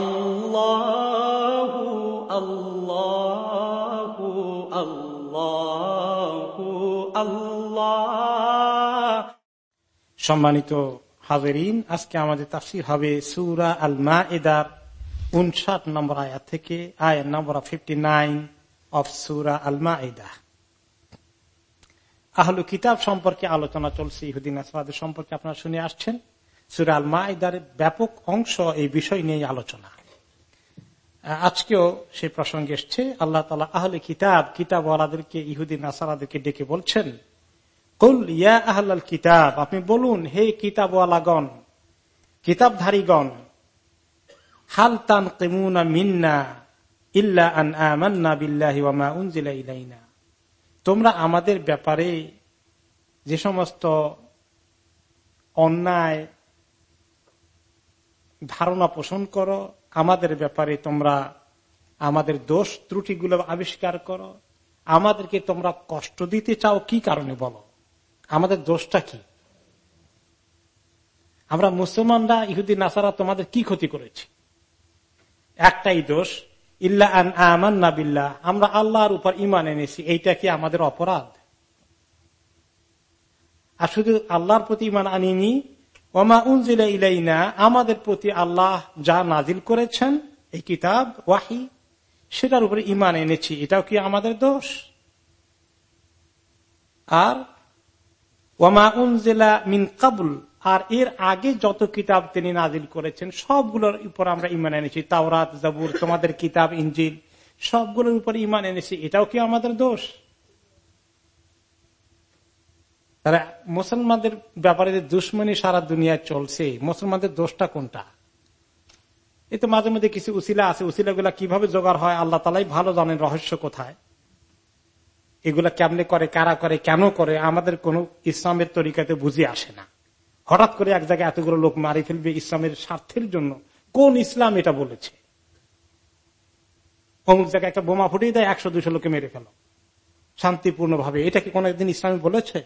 আল্লাহু সম্মানিত হাজরিন, আজকে আমাদের তাফসির হবে সুরা আল মা এদার উনষাট নম্বর আয়াত থেকে, আয়াত নম্বর ফিফটি নাইন অফ সুরা আল মা এদা আহলু কিতাব সম্পর্কে আলোচনা চলছে ইহুদিন আসবাদের সম্পর্কে আপনারা শুনে আসছেন। সুরা আল মা এদার ব্যাপক অংশ এই বিষয় নিয়ে আলোচনা। আজকেও সে প্রসঙ্গে এসছে, আল্লাহ তালা আহলে কিতাব কিতাব ওয়ালাদেরকে ইহুদিন আসারাদেরকে ডেকে বলছেন, কুল ইয়া আহলাল কিতাব আপনি বলুন, হে কিতাবওয়ালাগণ, কিতাবধারীগণ, হাল তান কেমুনা মিন্না ইল্লা আন আমান্না বিল্লাহি ওয়া উনজিলা ইলাইনা তোমরা আমাদের ব্যাপারে যে সমস্ত অন্যায় ধারণা পোষণ করো, আমাদের ব্যাপারে তোমরা আমাদের দোষ ত্রুটিগুলো আবিষ্কার করো। আমাদেরকে তোমরা কষ্ট দিতে চাও কি কারণে বলো? আমাদের দোষটা কি? আমরা মুসলমানরা ইহুদিন নাসারা, তোমাদের কি ক্ষতি করেছি? একটাই দোষ, ইল্লা আন আমান আমরা আল্লাহর উপর ইমান এনেছি, এইটা কি আমাদের অপরাধ? আর শুধু আল্লাহর প্রতি ইমান আনিনি ওমা উনজিলা ইলাইনা, আমাদের প্রতি আল্লাহ যা নাজিল করেছেন, এই কিতাব, ওয়াহি, সেটার উপরে ইমান এনেছি, এটাও কি আমাদের দোষ? আর ওমা উনজিলা মিন কাবুল, আর এর আগে যত কিতাব তিনি নাজিল করেছেন, সবগুলোর উপর আমরা ইমান এনেছি। তাওরাত, জাবুর, তোমাদের কিতাব ইঞ্জিল সবগুলোর উপর ইমান এনেছি, এটাও কি আমাদের দোষ? তারা মুসলমানদের ব্যাপারে যে দুশ্মনী সারা দুনিয়ায় চলছে, মুসলমানদের দোষটা কোনটা? এই তো মাঝে মধ্যে কিছু উসিলা আছে উসিলা গুলা কীভাবে জোগাড় হয় আল্লাহ তালাই ভালো জানেন রহস্য কোথায়। এগুলা কেমনে করে, কারা করে, কেন করে, আমাদের কোন ইসলামের তরিকাতে বুঝে আসে না। হঠাৎ করে এক জায়গায় এতগুলো লোক মারি ফেলবে ইসলামের স্বার্থের জন্য। কোন ইসলাম এটা বলেছে? অমুক জায়গায় একটা বোমা ফুটিয়ে দেয়, একশো, দুশো লোকে মেরে ফেল। শান্তিপূর্ণ ভাবে এটা কি কোন একদিন ইসলামে বলেছে?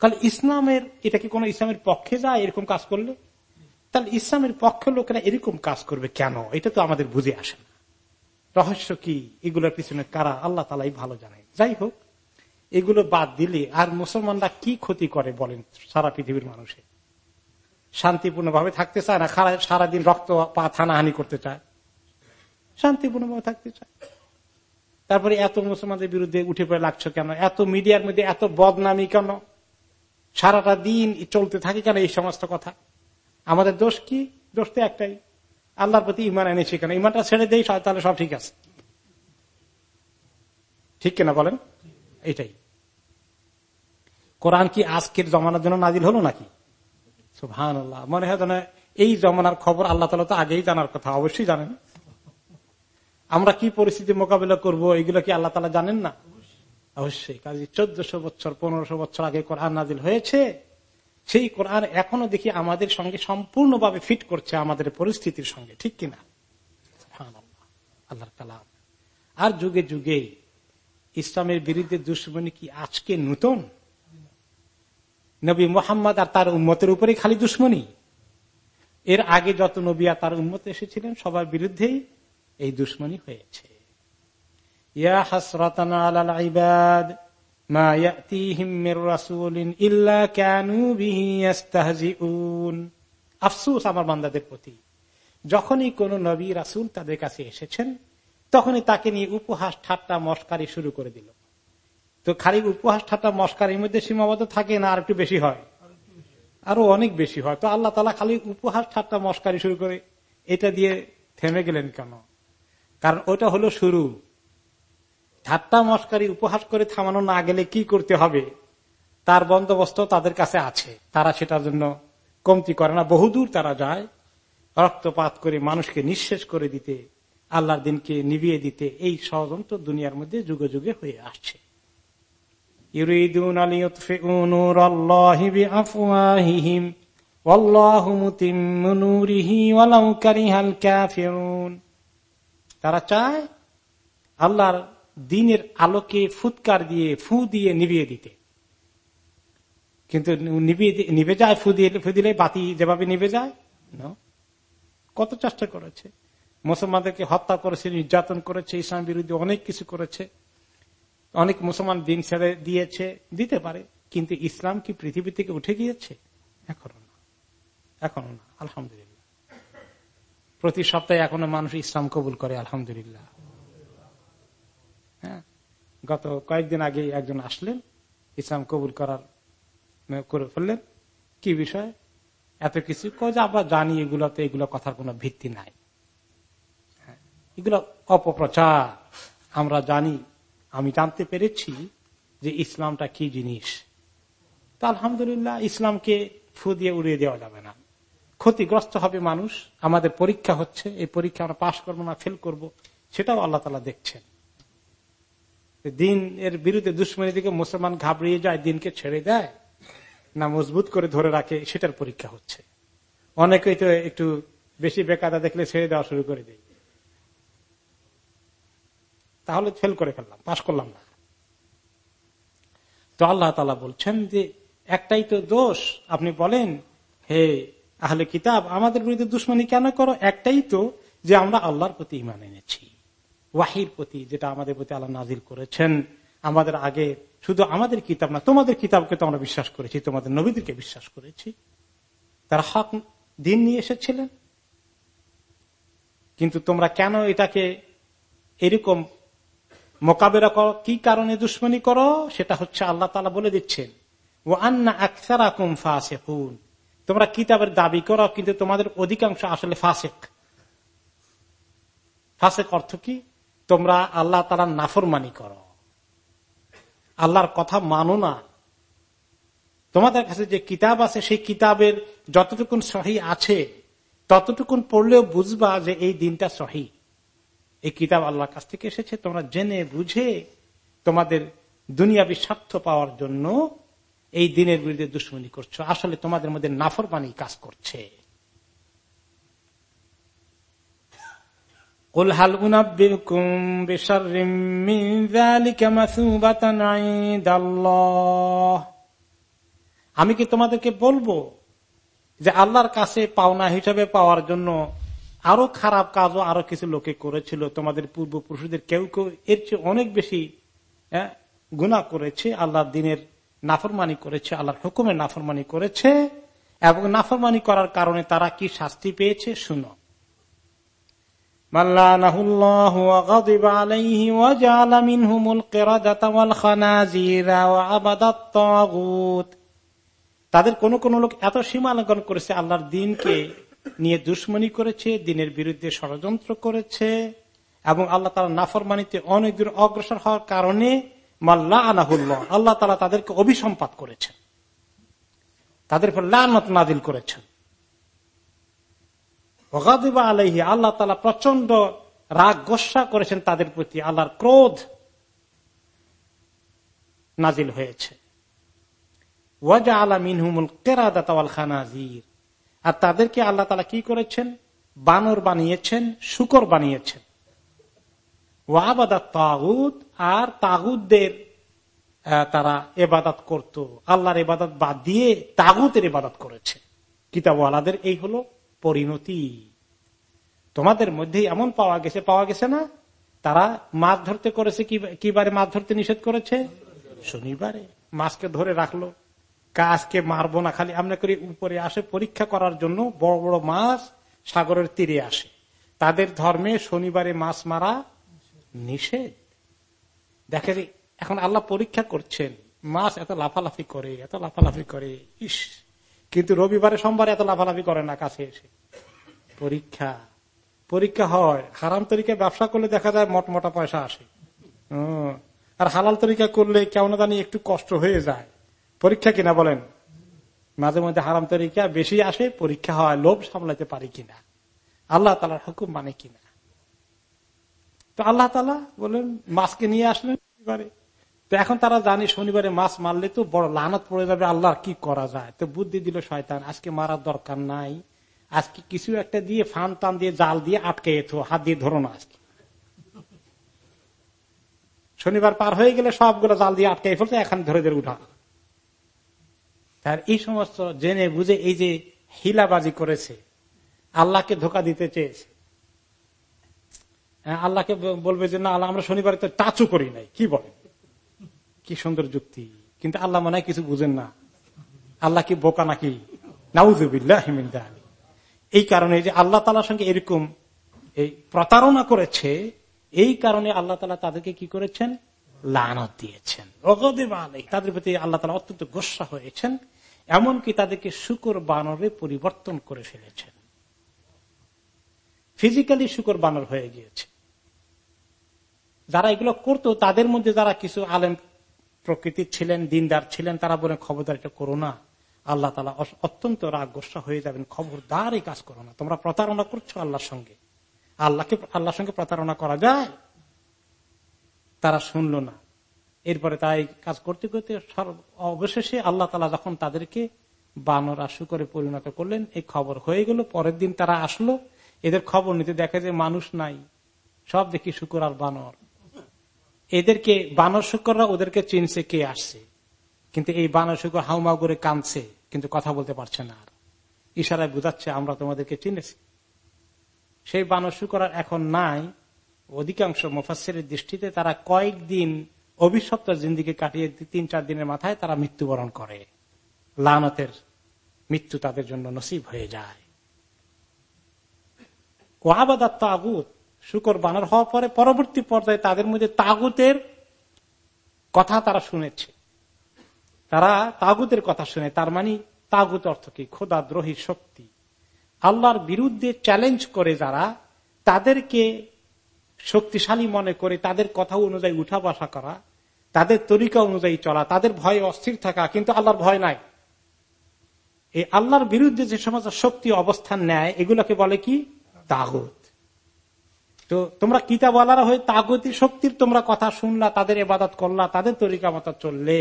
তাহলে ইসলামের, এটা কি কোন ইসলামের পক্ষে যায় এরকম কাজ করলে? তাহলে ইসলামের পক্ষে লোকেরা এরকম কাজ করবে কেন? এটা তো আমাদের বুঝে আসে না। রহস্য কি? এগুলোর পিছনে কারা? আল্লাহ তালাই ভালো জানে যাই হোক, এগুলো বাদ দিলে আর মুসলমানরা কি ক্ষতি করে বলেন সারা পৃথিবীর মানুষে? শান্তিপূর্ণ ভাবে থাকতে চায় না? সারাদিন রক্ত পা থানাহানি করতে চায়? শান্তিপূর্ণ ভাবে থাকতে চায়। তারপরে এত মুসলমানদের বিরুদ্ধে উঠে পড়ে লাগছো কেন? এত মিডিয়ার মধ্যে এত বদনামি কেন? সারাটা দিন চলতে থাকে কেন এই সমস্ত কথা? আমাদের দোষ কি? দোষ তো একটাই। আল্লাহর প্রতি ইমান এনেছি কেন? ইমানটা ছেড়ে দেই তাহলে সব ঠিক আছে। ঠিক কিনা বলেন? এটাই কোরআন কি আজকের জমানার জন্য নাজিল হলো নাকি? সুহান আল্লাহ মনে হয় এই জমানার খবর আল্লাহ তালা তো আগেই জানার কথা, অবশ্যই জানেন। আমরা কি পরিস্থিতি মোকাবিলা করব, এগুলো কি আল্লাহ তালা জানেন না? অবশ্যই। কাজে চোদ্দশো বছর, পনেরোশো বছর আগে কোরআন নাজিল হয়েছে, সেই কোরআন এখনও দেখি আমাদের সঙ্গে সম্পূর্ণভাবে ফিট করছে আমাদের পরিস্থিতির সঙ্গে, ঠিক কিনা আল্লাহ কালাম। আর যুগে যুগে ইসলামের বিরুদ্ধে দুশ্মনী কি আজকে নূতন? নবী মোহাম্মদ আর তার উন্মতের উপরে খালি দুশ্মনী। এর আগে যত নবী আর তার উন্মত এসেছিলেন, সবার বিরুদ্ধেই এই দুশ্মনী হয়েছে। ইয়া হাসরাতানা আলাল ইবাদ মা ইয়াতিহিম মির রাসূলিন ইল্লা কানু বিহি ইস্তাহজিউন আফসোস আমার বান্দাদের প্রতি। যখনই কোন নবী রাসূল তাদের কাছে এসেছেন, তখনই তাকে নিয়ে উপহাস, ঠাট্টা, মস্কারি শুরু করে দিল। তো খালি উপহাস, ঠাট্টা, মস্কারির মধ্যে সীমাবদ্ধ থাকে না, আর একটু বেশি হয়? আরও অনেক বেশি হয়। তো আল্লাহ তালা খালি উপহাস, ঠাট্টা, মস্কারি শুরু করে এটা দিয়ে থেমে গেলেন কেন? কারণ ওটা হলো শুরু। ঠাট্টা মস্কারি উপহাস করে থামানো না গেলে কি করতে হবে? তার বন্দোবস্ত তাদের কাছে আছে। তারা সেটার জন্য কমতি করে না। বহুদূর তারা যায়, রক্তপাত করে মানুষকে নিঃশেষ করে দিতে, আল্লাহর দিনকে নিভিয়ে দিতে। এই ষড়যন্ত্র দুনিয়ার মধ্যে যুগে যুগে হয়ে আসছে। তারা চায় আল্লাহর দিনের আলোকে ফুৎকার দিয়ে ফু দিয়ে নিভিয়ে দিতে। কিন্তু নিভে যায়, ফু দিয়ে, ফু দিলে বাতি যেভাবে নিভে যায় কত চেষ্টা করেছে। মুসলমানদেরকে হত্যা করেছে, নির্যাতন করেছে, ইসলাম বিরুদ্ধে অনেক কিছু করেছে। অনেক মুসলমান দিন ছেড়ে দিয়েছে, দিতে পারে, কিন্তু ইসলাম কি পৃথিবী থেকে উঠে গিয়েছে? এখনও না। এখনও না, আলহামদুলিল্লাহ। প্রতি সপ্তাহে এখনও মানুষ ইসলাম কবুল করে, আলহামদুলিল্লাহ। হ্যাঁ? গত কয়েকদিন আগে একজন আসলেন ইসলাম কবুল করার করে ফেললেন। কি বিষয়? এত কিছু যে আমরা জানি এগুলোতে এগুলো কথার কোন ভিত্তি নাই। হ্যাঁ, এগুলো অপপ্রচার। আমরা জানি আমি জানতে পেরেছি যে ইসলামটা কি জিনিস। তা আলহামদুলিল্লাহ ইসলামকে ফু দিয়ে উড়িয়ে দেওয়া যাবে না। ক্ষতিগ্রস্ত হবে মানুষ। আমাদের পরীক্ষা হচ্ছে এই পরীক্ষা আমরা পাশ করব না ফেল করব সেটাও আল্লাহ তালা দেখছেন। দিন এর বিরুদ্ধে দুশ্মনী দিকে মুসলমান ঘাবড়িয়ে যায়, দিনকে ছেড়ে দেয়, না মজবুত করে ধরে রাখে, সেটার পরীক্ষা হচ্ছে। অনেকেই তো একটু বেশি বেকাদা দেখলে ছেড়ে দেওয়া শুরু করে দেয়। তাহলে ফেল করে ফেললাম, পাশ করলাম না। তো আল্লাহ তালা বলছেন যে, একটাই তো দোষ, আপনি বলেন, হে আহলে কিতাব, আমাদের বিরুদ্ধে দুশ্মনী কেন করো? একটাই তো যে আমরা আল্লাহর প্রতি ইমান এনেছি। ওয়াহির প্রতি, যেটা আমাদের প্রতি আল্লাহ নাজিল করেছেন, আমাদের আগে শুধু আমাদের কিতাব না, তোমাদের কিতাবকে তো আমরা বিশ্বাস করেছি, তোমাদের নবীদেরকে বিশ্বাস করেছি। তারা হক দিন নিয়ে এসেছিলেন। কিন্তু তোমরা কেন এটাকে এরকম মোকাবেলা করো? কি কারণে দুশ্মনী করো? সেটা হচ্ছে আল্লাহ তালা বলে দিচ্ছেন। ও আন্না আকসারা কুম ফাসেকুন। তোমরা কিতাবের দাবি করো, কিন্তু তোমাদের অধিকাংশ আসলে ফাসেক। ফাসেক অর্থ কি? তোমরা আল্লাহ তালা নাফরমানি করো। আল্লাহর কথা মানো না। তোমাদের কাছে যে কিতাব আছে, সেই কিতাবের যতটুকুন সহি আছে, ততটুকুন পড়লেও বুঝবা যে এই দিনটা সহি। এই কিতাব আল্লাহর কাছ থেকে এসেছে। তোমরা জেনে বুঝে তোমাদের দুনিয়াবি স্বার্থ পাওয়ার জন্য এই দিনের বিরুদ্ধে দুশ্মনী করছ। আসলে তোমাদের মধ্যে নাফরমানি কাজ করছে। আমি কি তোমাদেরকে বলব যে আল্লাহর কাছে পাওনা হিসাবে পাওয়ার জন্য আরও খারাপ কাজও আরও কিছু লোকে করেছিল? তোমাদের পূর্বপুরুষদের কেউ কেউ এর চেয়ে অনেক বেশি গুণা করেছে, আল্লাহর দিনের নাফরমানি করেছে, আল্লাহর হুকুমের নাফরমানি করেছে, এবং নাফরমানি করার কারণে তারা কি শাস্তি পেয়েছে? শুনো। তাদের কোন কোন লোক এত সীমা লঙ্ঘন করেছে, আল্লাহর দিনকে নিয়ে দুশ্মনী করেছে, দিনের বিরুদ্ধে ষড়যন্ত্র করেছে, এবং আল্লাহ তালা নাফরমানিতে অনেক দূর অগ্রসর হওয়ার কারণে মাল্লা আনাহুল্লাহ আল্লাহ তালা তাদেরকে অভিসম্পাত করেছেন। তাদের উপর লানত নাদিল করেছেন। আলহি আল্লাহ তালা প্রচণ্ড রাগ গোসা করেছেন তাদের প্রতি। আল্লাহর ক্রোধ নাজিল হয়েছে। ওয়াজা আলা মিনহুমুল কেরাদাতাল খানাজির। আর তাদেরকে আল্লাহ তালা কি করেছেন? বানর বানিয়েছেন, শুকর বানিয়েছেন। ওয়াবাদাত তাগুদ আর তাগুদদের তারা এবাদাত করত। আল্লাহর এবাদত বাদ দিয়ে তাগুতের এবাদত করেছে। কিতাবওয়ালাদের এই হলো পরিণতি। তোমাদের মধ্যে এমন পাওয়া গেছে পাওয়া গেছে না? তারা মাছ ধরতে করেছে কিবারে মাছ ধরতে নিষেধ করেছে? শনিবারে। মাছকে ধরে রাখল। কাজকে মারবো না, খালি আমরা করি উপরে আসে, পরীক্ষা করার জন্য বড় বড় মাছ সাগরের তীরে আসে। তাদের ধর্মে শনিবারে মাছ মারা নিষেধ। দেখে এখন আল্লাহ পরীক্ষা করছেন, মাছ এত লাফালাফি করে, এত লাফালাফি করে, ইস। কিন্তু রবিবারে, সোমবারে এত লাফালাফি করে না কাছে এসে। পরীক্ষা। পরীক্ষা হয়। হারাম তরিকা ব্যবসা করলে দেখা যায় মোট মোটা পয়সা আসে। আর হালাল তরিকা করলে কেমন জানি একটু কষ্ট হয়ে যায়। পরীক্ষা কিনা বলেন? মাঝে মধ্যে হারাম তরিকা বেশি আসে, পরীক্ষা হয়, লোভ সামলাতে পারি কিনা? আল্লাহ তালার হুকুম মানে কিনা? তো আল্লাহ তালা বলেন, মাছকে নিয়ে আসলেন তো এখন তারা জানি শনিবারে মাছ মারলে তো বড় লানত পড়ে যাবে আল্লাহ কি করা যায়? তো বুদ্ধি দিল শয়তান আজকে মারার দরকার নাই। আজকে কিছু একটা দিয়ে ফান টান দিয়ে জাল দিয়ে আটকে এতো হাত দিয়ে ধরো না আজকে। শনিবার পার হয়ে গেলে সবগুলো জাল দিয়ে আটকে ফেলছে এখন ধরে ধরে উঠা। তার এই সমস্ত জেনে বুঝে এই যে হিলাবাজি করেছে আল্লাহকে ধোকা দিতে চেয়েছে। হ্যাঁ, আল্লাহকে বলবে যে না আল্লাহ আমরা শনিবারে তো টাচও করি নাই। কি বলে কি সুন্দর যুক্তি। কিন্তু আল্লাহ মনে কিছু বুঝেন না। আল্লাহ কি বোকা নাকি? নাউজুবিল্লাহ এই কারণে যে আল্লাহ তালার সঙ্গে এরকম এই প্রতারণা করেছে, এই কারণে আল্লাহ তালা তাদেরকে কি করেছেন? লানত দিয়েছেন। তাদের প্রতি আল্লাহ তালা অত্যন্ত গোসা হয়েছেন, এমনকি তাদেরকে শুকর বানরে পরিবর্তন করে ফেলেছেন। ফিজিক্যালি শুকর বানর হয়ে গিয়েছে। যারা এগুলো করতো, তাদের মধ্যে যারা কিছু আলেম প্রকৃতির ছিলেন, দিনদার ছিলেন, তারা বলেন, খবরদার, এটা করো না। আল্লাহ তালা অত্যন্ত রাগ গোসা হয়ে যাবেন। খবরদার, এই কাজ করো না। তোমরা প্রতারণা করছ আল্লাহর সঙ্গে। আল্লাহকে, আল্লাহর সঙ্গে প্রতারণা করা যায়? তারা শুনল না। এরপরে তাই কাজ করতে করতে অবশেষে আল্লাহ তালা যখন তাদেরকে বানর আশু করে পরিণত করলেন, এই খবর হয়ে গেল। পরের দিন তারা আসলো। এদের খবর নিতে দেখে যে মানুষ নাই। সব দেখি শুকুর আর বানর। এদেরকে বানর শুকররা ওদেরকে চিনছে কে আসছে। কিন্তু এই বানর শুকর হাউমাউ করে কাঁদছে, কিন্তু কথা বলতে পারছে না আর। ইশারায় বুঝাচ্ছে, আমরা তোমাদেরকে চিনেছি। সেই বানর শুকর এখন নাই। অধিকাংশ মুফাসের দৃষ্টিতে তারা কয়েকদিন অভিশপ্ত জিন্দিকে কাটিয়ে তিন চার দিনের মাথায় তারা মৃত্যুবরণ করে। লানতের মৃত্যু তাদের জন্য নসিব হয়ে যায়। ওয়াবাদাত তাগুত শুকর বানর হওয়ার পরে পরবর্তী পর্যায়ে তাদের মধ্যে তাগুতের কথা তারা শুনেছে। তারা তাগুতের কথা শুনে, তার মানে তাগুত অর্থ কি? খোদা দ্রোহী শক্তি। আল্লাহর বিরুদ্ধে চ্যালেঞ্জ করে যারা, তাদেরকে শক্তিশালী মনে করে, তাদের কথা অনুযায়ী উঠা বসা করা, তাদের তরিকা অনুযায়ী চলা, তাদের ভয়ে অস্থির থাকা, কিন্তু আল্লাহর ভয় নাই। এই আল্লাহর বিরুদ্ধে যে সমস্ত শক্তি অবস্থান নেয়, এগুলোকে বলে কি? তাগুত। তো তোমরা কিতাবালারা হয়ে তাগতি শক্তির তোমরা কথা শুনলা, তাদের এবাদত করলা, তাদের তরিকা মতো চললে।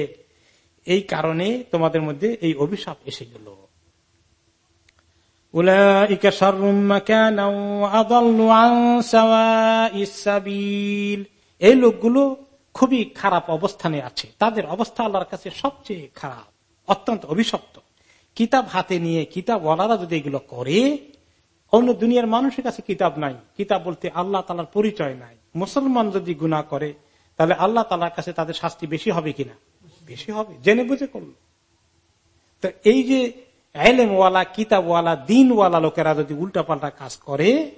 এই কারণে তোমাদের মধ্যে এই অভিশাপ এসে গেল। এই লোকগুলো খুবই খারাপ অবস্থানে আছে। তাদের অবস্থা আল্লাহর কাছে সবচেয়ে খারাপ, অত্যন্ত অভিশপ্ত। কিতাব হাতে নিয়ে কিতাব ওয়ালারা যদি এগুলো করে অন্য দুনিয়ার মানুষের কাছে কিতাব নাই। কিতাব বলতে আল্লাহ তালার পরিচয় নাই। মুসলমান যদি গুণা করে, তাহলে আল্লাহ তালার কাছে তাদের শাস্তি বেশি হবে কিনা? বেশি হবে। জেনে বুঝে করল। তো এই যে এলেমওয়ালা, কিতাবওয়ালা, দিনওয়ালা লোকেরা যদি উল্টাপাল্টা কাজ করে,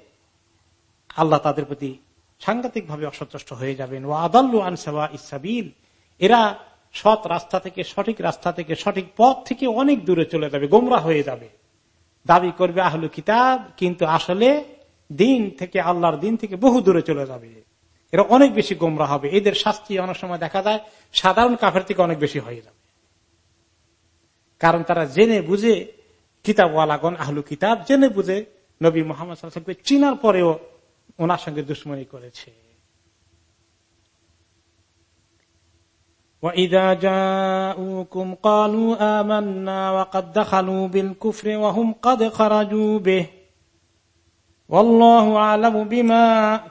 আল্লাহ তাদের প্রতি সাংঘাতিক ভাবে অসন্তুষ্ট হয়ে যাবেন। ও আদাল্লু আনসাবা ইসাবিল এরা সৎ রাস্তা থেকে, সঠিক রাস্তা থেকে, সঠিক পথ থেকে অনেক দূরে চলে যাবে, গোমরা হয়ে যাবে। দাবি করবে আহলু কিতাব, কিন্তু আসলে দিন থেকে আল্লাহর দিন থেকে বহু দূরে চলে যাবে। এরা অনেক বেশি গোমরা হবে। এদের শাস্তি অনেক সময় দেখা যায়, সাধারণ কাফের থেকে অনেক বেশি হয়ে যাবে। কারণ তারা জেনে বুঝে কিতাবওয়ালাগন আহলু কিতাব জেনে বুঝে নবী মোহাম্মদ চিনার পরেও ওনার সঙ্গে দুশ্মনী করেছে। وإذا جاءوكم قالوا آمنا وقد دخلوا بالكفر وهم قد خرجوا به والله أعلم بما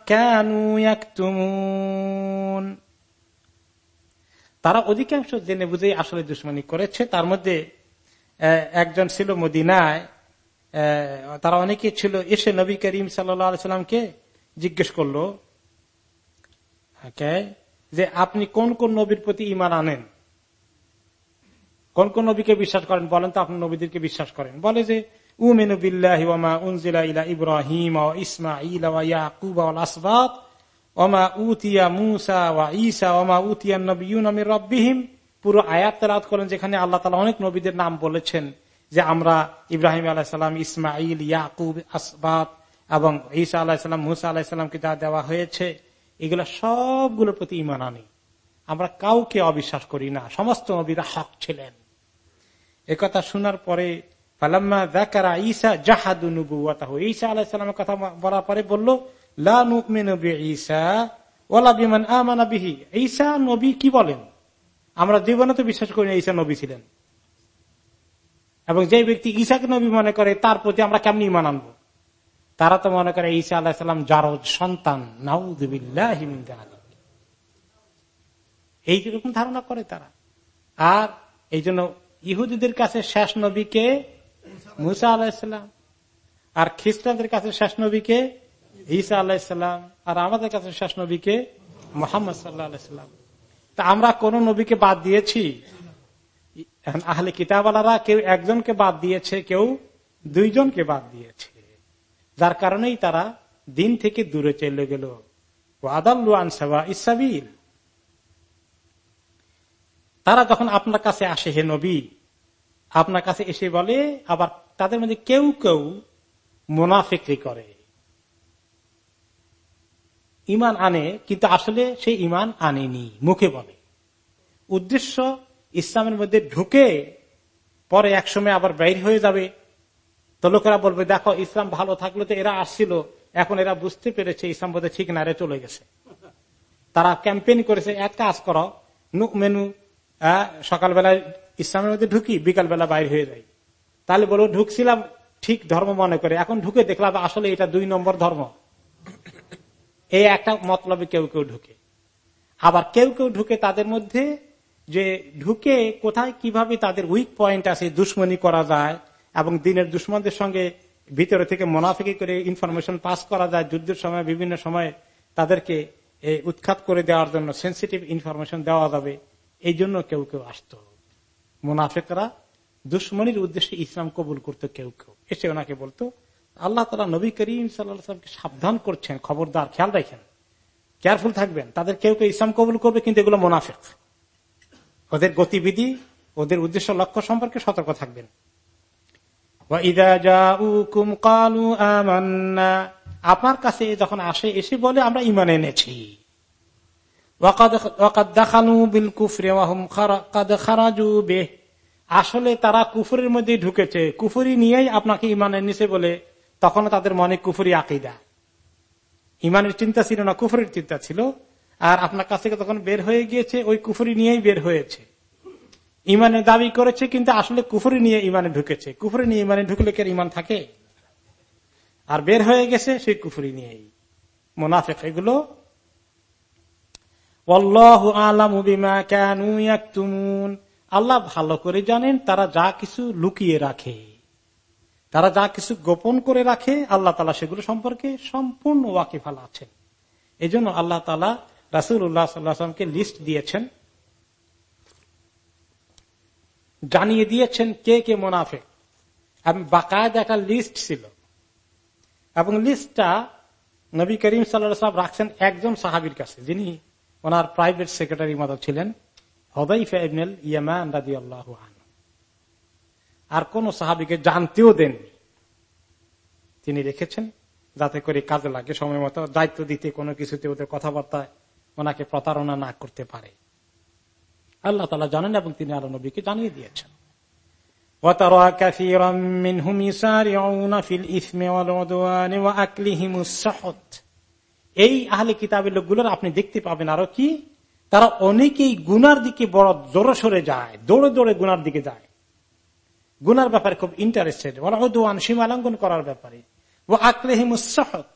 كانوا يكتمون তারা অধিকাংশ জেনে বুঝে আসলে দুশ্মনী করেছে তার মধ্যে একজন ছিল মদিনায় তারা অনেকে ছিল এসে নবী করিম সাল্লামকে জিজ্ঞেস করলো যে আপনি কোন কোন নবীর প্রতি ইমান আনেন? কোন কোন নবীকে বিশ্বাস করেন? বলেন তো আপনি নবীদেরকে বিশ্বাস করেন। বলে যে ইব্রাহিম আসবাদ ওমা মুসা ইসা ওমা রব্বিহিম। পুরো আয়াত করেন যেখানে আল্লাহ তালা অনেক নবীদের নাম বলেছেন যে আমরা ইব্রাহিম আলাহিসাল্লাম ইসমাইল ইয়াকুব আসবাদ এবং ঈসা আলাহিসাল্লাম মুসা আলাহিসাল্লামকে যা দেওয়া হয়েছে। এগুলা সবগুলোর প্রতি ইমান আনি। আমরা কাউকে অবিশ্বাস করি না। সমস্ত নবীরা হক ছিলেন। একথা শোনার পরে পালাম্মা দেখারা ঈসা জাহাদু নবুয়াতাহ ঈসা আলাহিসাল্লামের কথা বলার পরে বলল ঈসা ওলা বিমান আমানা বিহি। ঈসা নবী কি বলেন? আমরা জীবনে তো বিশ্বাস করি না ঈসা নবী ছিলেন। এবং যে ব্যক্তি ঈশাকে নবী মনে করে, তার প্রতি আমরা কেমনি ইমান আনব? তারা তো মনে করে ঈসা আল্লাহ সাল্লাম জারদ সন্তান নাউদ্দিল্লাহ এইরকম ধারণা করে তারা। আর এই জন্য ইহুদিদের কাছে শেষ নবীকে মুসা আলাহিসাল্লাম আর খ্রিস্টানদের কাছে শেষ নবীকে ঈসা আল্লাহিসাল্লাম আর আমাদের কাছে শেষ নবীকে মোহাম্মদ সাল্লাহ আলাইসাল্লাম তা আমরা কোন নবীকে বাদ দিয়েছি? আহলে কিতাবালারা কেউ একজনকে বাদ দিয়েছে, কেউ দুইজনকে বাদ দিয়েছে। যার কারণেই তারা দিন থেকে দূরে চলে গেল। আনসাবা ইসাবিল তারা যখন আপনার কাছে আসে, হে নবী, আপনার কাছে এসে বলে, আবার তাদের মধ্যে কেউ কেউ মোনাফিক্রি করে। ইমান আনে, কিন্তু আসলে সে ইমান আনেনি, মুখে বলে। উদ্দেশ্য ইসলামের মধ্যে ঢুকে পরে একসময় আবার বাইর হয়ে যাবে। তো লোকেরা বলবে, দেখো, ইসলাম ভালো থাকলে তো এরা আসছিল, এখন এরা বুঝতে পেরেছে ইসলাম বোধ ঠিক না চলে গেছে। তারা ক্যাম্পেইন করেছে, এক কাজ করো, নুক মেনু সকালবেলায় ইসলামের মধ্যে ঢুকি, বিকালবেলা বাইর হয়ে যাই। তাহলে বলো, ঢুকছিলাম ঠিক ধর্ম মনে করে, এখন ঢুকে দেখলাম আসলে এটা দুই নম্বর ধর্ম। এই একটা মতলবে কেউ কেউ ঢুকে। আবার কেউ কেউ ঢুকে তাদের মধ্যে যে ঢুকে কোথায়, কীভাবে তাদের উইক পয়েন্ট আছে, দুশ্মনী করা যায় এবং দিনের দুশ্মনদের সঙ্গে ভিতরে থেকে মোনাফিকি করে ইনফরমেশন পাস করা যায়। যুদ্ধের সময়, বিভিন্ন সময় তাদেরকে উৎখাত করে দেওয়ার জন্য সেন্সিটিভ ইনফরমেশন দেওয়া যাবে। এই জন্য কেউ কেউ আসত। মুনাফেকরা দুশ্মনির উদ্দেশ্যে ইসলাম কবুল করতো কেউ কেউ। এসে ওনাকে বলতো, আল্লাহ তালা নবী করিম সাল্লামকে সাবধান করছেন, খবরদার, খেয়াল রাখেন। কেয়ারফুল থাকবেন। তাদের কেউ কেউ ইসলাম কবুল করবে, কিন্তু এগুলো মোনাফেক। ওদের গতিবিধি, ওদের উদ্দেশ্য, লক্ষ্য সম্পর্কে সতর্ক থাকবেন। আপনার কাছে যখন আসে, এসে বলে, আমরা ইমান এনেছি। আসলে তারা কুফুরের মধ্যে ঢুকেছে। কুফুরি নিয়েই আপনাকে ইমানের নিচে বলে তখন তাদের মনে কুফুরি আকিদা। ইমানের চিন্তা ছিল না, কুফুরের চিন্তা ছিল। আর আপনার কাছ থেকে তখন বের হয়ে গিয়েছে, ওই কুফুরি নিয়েই বের হয়েছে। ইমানের দাবি করেছে, কিন্তু আসলে কুফুরি নিয়ে ইমানে ঢুকেছে। কুফুরি নিয়ে ইমানে ঢুকলে কে ইমান থাকে? আর বের হয়ে গেছে সেই কুফুরি নিয়েই। মোনাফেক এগুলো। আল্লাহ ভালো করে জানেন, তারা যা কিছু লুকিয়ে রাখে। তারা যা কিছু গোপন করে রাখে, আল্লাহ তালা সেগুলো সম্পর্কে সম্পূর্ণ ওয়াকিফাল আছেন এই জন্য আল্লাহ তালা রাসুল উল্লাহ লিস্ট দিয়েছেন। জানিয়ে দিয়েছেন কে কে মোনাফে এবং বাকায়দ একটা লিস্ট ছিল। এবং লিস্টটা নবী করিম সাল্লাহ রাখছেন একজন সাহাবির কাছে, যিনি ওনার প্রাইভেট সেক্রেটারি মতো ছিলেন আল্লাহ আর কোন সাহাবিকে জানতেও দেননি। তিনি রেখেছেন, যাতে করে কাজে লাগে সময় মতো, দায়িত্ব দিতে, কোনো কিছুতে ওদের কথাবার্তায় ওনাকে প্রতারণা না করতে পারে। আল্লাহ তালা জানেন এবং তিনি আলো নবীকে জানিয়ে দিয়েছেন। এই আহলে কিতাবের লোকগুলোর আপনি দেখতে পাবেন আরও কি? তারা অনেকেই গুনার দিকে বড় জোরে সরে যায়, দৌড়ে দৌড়ে গুনার দিকে যায়। গুনার ব্যাপারে খুব ইন্টারেস্টেড ওরা অদোয়ান সীমালঙ্ঘন করার ব্যাপারে। ও আকলেহিমুসাহত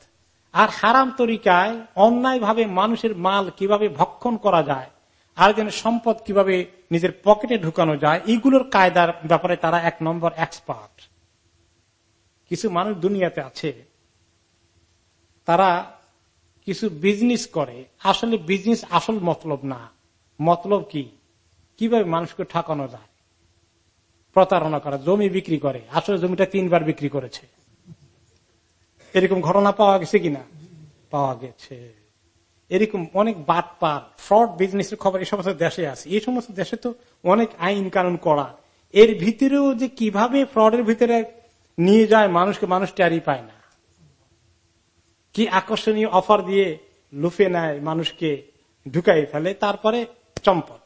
আর হারাম তরিকায় অন্যায় ভাবে মানুষের মাল কীভাবে ভক্ষণ করা যায় আরেকজনের সম্পদ কীভাবে নিজের পকেটে ঢুকানো যায়, এইগুলোর কায়দার ব্যাপারে তারা এক নম্বর এক্সপার্ট কিছু মানুষ দুনিয়াতে আছে, তারা কিছু বিজনেস করে। আসলে বিজনেস আসল মতলব না। মতলব কি? কীভাবে মানুষকে ঠকানো যায়? প্রতারণা করা, জমি বিক্রি করে। আসলে জমিটা তিনবার বিক্রি করেছে। এরকম ঘটনা পাওয়া গেছে কিনা? পাওয়া গেছে। এরকম অনেক বাটপার ফ্রড বিজনেসের খবর, এই সমস্ত দেশে আছে। এই সমস্ত দেশে তো অনেক আইন কানুন করা। এর ভিতরেও যে কীভাবে ফ্রডের ভিতরে নিয়ে যায় মানুষকে, মানুষ ট্যারি পায় না। কি আকর্ষণীয় অফার দিয়ে লুফে নেয় মানুষকে, ঢুকাই ফেলে, তারপরে চম্পট।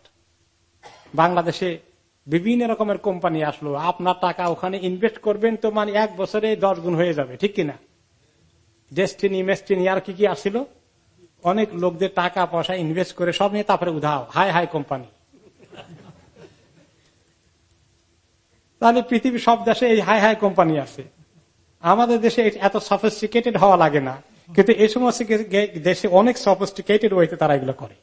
বাংলাদেশে বিভিন্ন রকমের কোম্পানি আসলো। আপনার টাকা ওখানে ইনভেস্ট করবেন তো মানে এক বছরে দশ গুণ হয়ে যাবে, ঠিক কিনা? ডেস্টিনি মেস্টিনি আর কি কি আসছিল অনেক লোকদের টাকা পয়সা ইনভেস্ট করে, সব নিয়ে তারপরে উধাও। হাই হাই কোম্পানি তাহলে পৃথিবীর সব দেশে এই হাই হাই কোম্পানি আছে। আমাদের দেশে এত সফিস্টিকেটেড হওয়া লাগে না। কিন্তু এই সমস্ত দেশে অনেক সফিস্টিকেটেড ওয়েতে তারা এগুলো করে।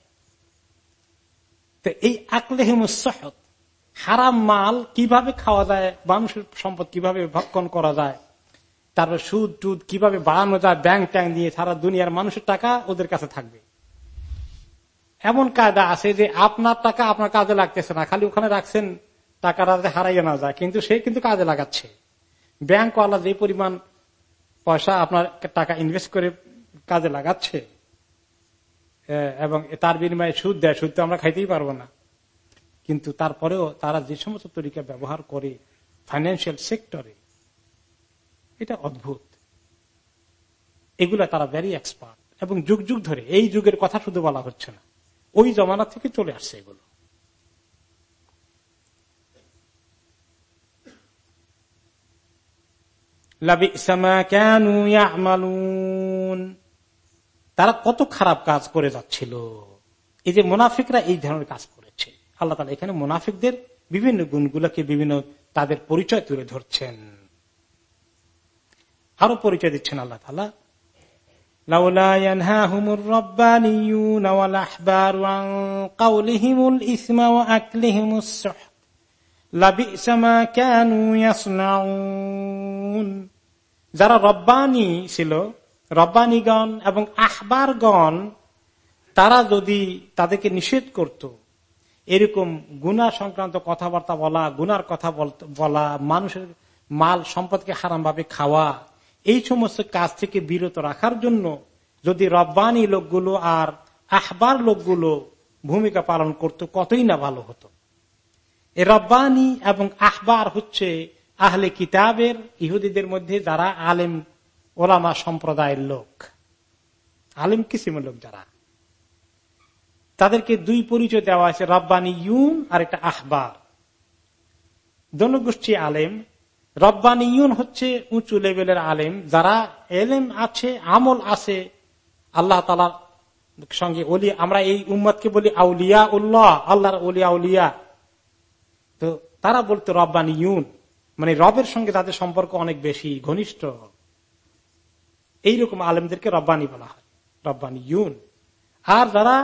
তো এই আকলেহিমুসাহত হারাম মাল কীভাবে খাওয়া যায়, মানুষের সম্পদ কীভাবে ভক্ষণ করা যায় তারপর সুদ টুদ কীভাবে বাড়ানো যায় ব্যাংক ট্যাঙ্ক দিয়ে সারা দুনিয়ার মানুষের টাকা ওদের কাছে থাকবে। এমন কায়দা আছে যে আপনার টাকা আপনার কাজে লাগতেছে না, খালি ওখানে রাখছেন, টাকাটা হারাইয়া না যায়, কিন্তু সে কিন্তু কাজে লাগাচ্ছে। ব্যাংকওয়ালা যে পরিমাণ পয়সা আপনার টাকা ইনভেস্ট করে কাজে লাগাচ্ছে এবং তার বিনিময়ে সুদ দেয়, সুদ তো আমরা খাইতেই পারব না। কিন্তু তারপরেও তারা যে সমস্ত তরিকা ব্যবহার করে ফাইন্যান্সিয়াল সেক্টরে এটা অদ্ভুত। এগুলা তারা ভেরি এক্সপার্ট এবং যুগ যুগ ধরে এই যুগের কথা শুধু বলা হচ্ছে না। ওই জমানা থেকে চলে আসছে এগুলো। তারা কত খারাপ কাজ করে যাচ্ছিল। এই যে মোনাফিকরা এই ধরনের কাজ করেছে। আল্লাহ তালা এখানে মুনাফিকদের বিভিন্ন গুণগুলোকে বিভিন্ন তাদের পরিচয় তুলে ধরছেন। আরও পরিচয় দিচ্ছেন আল্লাহ তালা যারা রব্বানি ছিল, রব্বানিগণ এবং আহবারগণ, তারা যদি তাদেরকে নিষেধ করত, এরকম গুনা সংক্রান্ত কথাবার্তা বলা, গুনার কথা বলা, মানুষের মাল সম্পদকে হারামভাবে খাওয়া এই সমস্ত কাজ থেকে বিরত রাখার জন্য যদি রব্বানি লোকগুলো আর আহবার লোকগুলো ভূমিকা পালন করত, কতই না ভালো হতো। এ রব্বানি এবং আহবার হচ্ছে আহলে কিতাবের, ইহুদিদের মধ্যে যারা আলেম ওলামা সম্প্রদায়ের লোক। আলেম কিসিমের লোক যারা? তাদেরকে দুই পরিচয় দেওয়া আছে, রব্বানি ইউন আর একটা আহবার। দনগোষ্ঠী আলেম রব্বানিউন হচ্ছে উঁচু লেভেলের আলেম, যারা এলেম আছে, আমল আছে। আল্লাহ তালার সঙ্গে অলি আমরা এই উম্মতকে বলি আউলিয়া উল্লাহ আল্লাহর অলিয়া উলিয়া তো তারা বলতো রব্বানি ইউন মানে রবের সঙ্গে তাদের সম্পর্ক অনেক বেশি, ঘনিষ্ঠ। এইরকম আলেমদেরকে রব্বানি বলা হয় রব্বানি ইউন আর যারা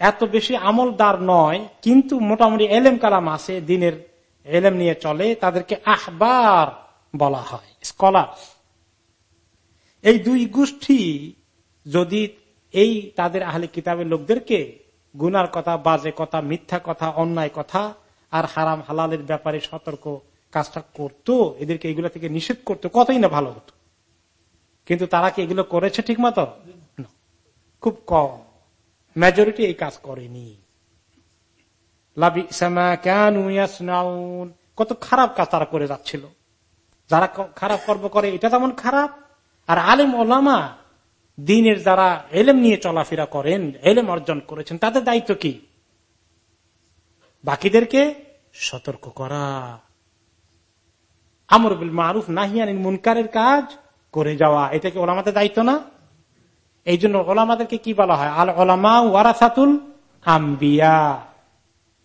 এত বেশি আমলদার নয়, কিন্তু মোটামুটি এলেম কালাম আছে, দিনের এলেম নিয়ে চলে, তাদেরকে আহবার বলা হয়, স্কলার। এই দুই গোষ্ঠী যদি এই তাদের আহলে কিতাবের লোকদেরকে গুনার কথা, বাজে কথা, মিথ্যা কথা, অন্যায় কথা আর হারাম হালালের ব্যাপারে সতর্ক কাজটা করত, এদেরকে এগুলো থেকে নিষেধ করতো, কতই না ভালো হতো। কিন্তু তারা কি এগুলো করেছে ঠিক মতো খুব কম। মেজরিটি এই কাজ করেনি। কত খারাপ কাজ তারা করে যাচ্ছিল। যারা খারাপ কর্ম করে, এটা তেমন খারাপ। আর আলেম ওলামা দিনের যারা এলেম নিয়ে চলাফেরা করেন, এলেম অর্জন করেছেন, তাদের দায়িত্ব কি? বাকিদেরকে সতর্ক করা। আমর বিল মারুফ নাহিয়ানিন মুনকারের কাজ করে যাওয়া, এটা কি ওলামাদের দায়িত্ব না? এই জন্য ওলামাদেরকে কি বলা হয়? আল ওলামা ওয়ারাসাতুল আম্বিয়া।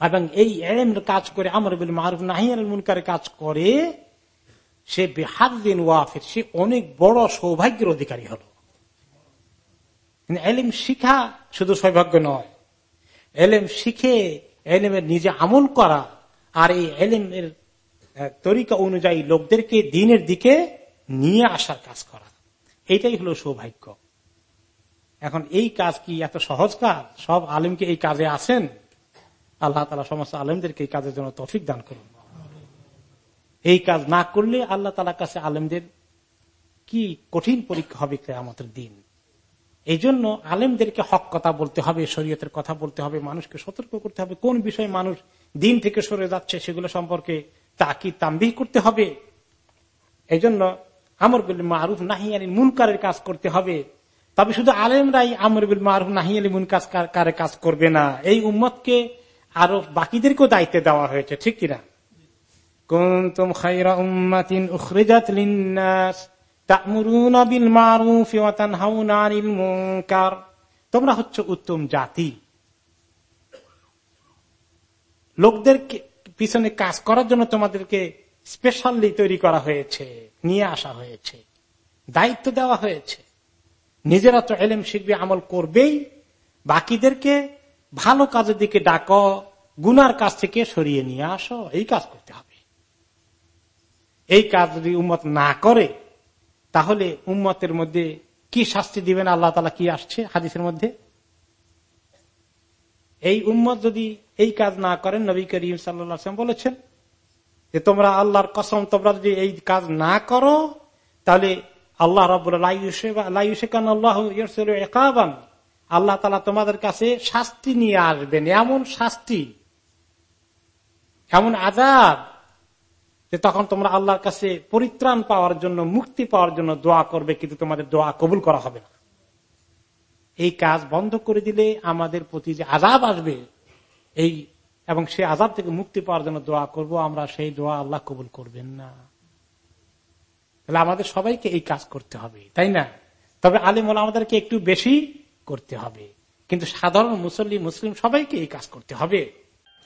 এবং এই এলেমের কাজ করে আমর বিল মাহরুফ নাহিয়াল মুনকারের কাজ করে, সে বেহাদিন ওয়াফের, সে অনেক বড় সৌভাগ্যের অধিকারী হল। এলেম শিখা শুধু সৌভাগ্য নয়, এলেম শিখে এলেমের নিজে আমল করা আর এই এলেমের তরিকা অনুযায়ী লোকদেরকে দিনের দিকে নিয়ে আসার কাজ করা, এইটাই হলো সৌভাগ্য। এখন এই কাজ কি এত সহজ কাজ? সব আলিমকে এই কাজে আসেন? আল্লাহ তালা সমস্ত আলেমদেরকে এই কাজের জন্য তফিক দান করুন। এই কাজ না করলে আল্লাহ তালার কাছে আলেমদের কি কঠিন পরীক্ষা হবে আমাদের দিন? এই জন্য আলেমদেরকে হক কথা বলতে হবে, শরীয়তের কথা বলতে হবে, মানুষকে সতর্ক করতে হবে। কোন বিষয়ে মানুষ দিন থেকে সরে যাচ্ছে সেগুলো সম্পর্কে তাকি তাম্বি করতে হবে। এই জন্য আমর বিল মারুফ নাহিয়ানি মুনকারের কাজ করতে হবে। তবে শুধু আলেমরাই আমর বিল মারুফ নাহি নাহিয়ানি মুন কাজ কারে কাজ করবে না। এই উম্মতকে আরও বাকিদেরকেও দায়িত্ব দেওয়া হয়েছে, ঠিক কিনা? তোমরা হচ্ছে উত্তম জাতি। লোকদের পিছনে কাজ করার জন্য তোমাদেরকে স্পেশালি তৈরি করা হয়েছে, নিয়ে আসা হয়েছে, দায়িত্ব দেওয়া হয়েছে। নিজেরা তো এলেম শিখবে, আমল করবেই। বাকিদেরকে ভালো কাজের দিকে ডাক গুনার কাজ থেকে সরিয়ে নিয়ে আসো, এই কাজ করতে হবে। এই কাজ যদি উম্মত না করে, তাহলে উম্মতের মধ্যে কি শাস্তি দিবেন? আল্লাহ তালা কি আসছে হাদিসের মধ্যে? এই উম্মত যদি এই কাজ না করেন, নবী করিম সাল্লাম বলেছেন যে, তোমরা আল্লাহর কসম, তোমরা যদি এই কাজ না করো, তাহলে আল্লাহ রবান আল্লাহ তালা তোমাদের কাছে শাস্তি নিয়ে আসবেন, এমন শাস্তি। এমন আজাদ যে তখন তোমরা আল্লাহর কাছে পরিত্রাণ পাওয়ার জন্য, মুক্তি পাওয়ার জন্য দোয়া করবে, কিন্তু তোমাদের দোয়া কবুল করা হবে না। এই কাজ বন্ধ করে দিলে আমাদের প্রতি যে আজাব আসবে, এই এবং সে আজাব থেকে মুক্তি পাওয়ার জন্য দোয়া করব, আমরা সেই দোয়া আল্লাহ কবুল করবেন না। তাহলে আমাদের সবাইকে এই কাজ করতে হবে, তাই না? তবে আলিমুল আমাদেরকে একটু বেশি করতে হবে। কিন্তু সাধারণ মুসল্লি, মুসলিম সবাইকে এই কাজ করতে হবে।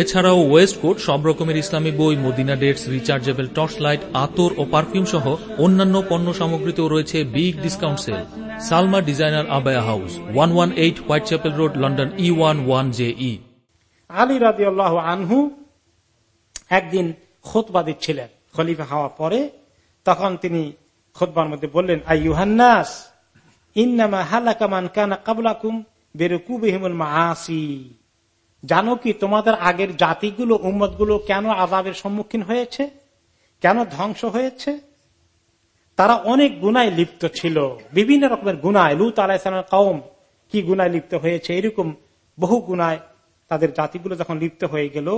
এছাড়াও ওয়েস্ট কোট, সব রকমের ইসলামী বই, Medina dates, rechargeable torch light আতর ও পারফিউম সহ অন্যান্য পণ্য সামগ্রীতেও রয়েছে big discount sale. Salma designer abaya house, one one eight Whitechapel road, London E one one J E Ali রাজি আনহু একদিন খোতবা দিচ্ছিলেন। খলিফা হওয়ার পরে তখন তিনি খোদবার মধ্যে বললেন আই ইউহান্নাস ইন্নামা হালাকামান কানা কাবলাকুম বেরকুবিহিমুল মাসি জানো কি তোমাদের আগের জাতিগুলো, উম্মতগুলো কেন আজাবের সম্মুখীন হয়েছে? কেন ধ্বংস হয়েছে? তারা অনেক গুনায় লিপ্ত ছিল। বিভিন্ন রকমের গুনায়। লুত আলাইসালামের কম কি গুনায় লিপ্ত হয়েছে? এরকম বহু গুনায় তাদের জাতিগুলো যখন লিপ্ত হয়ে গেল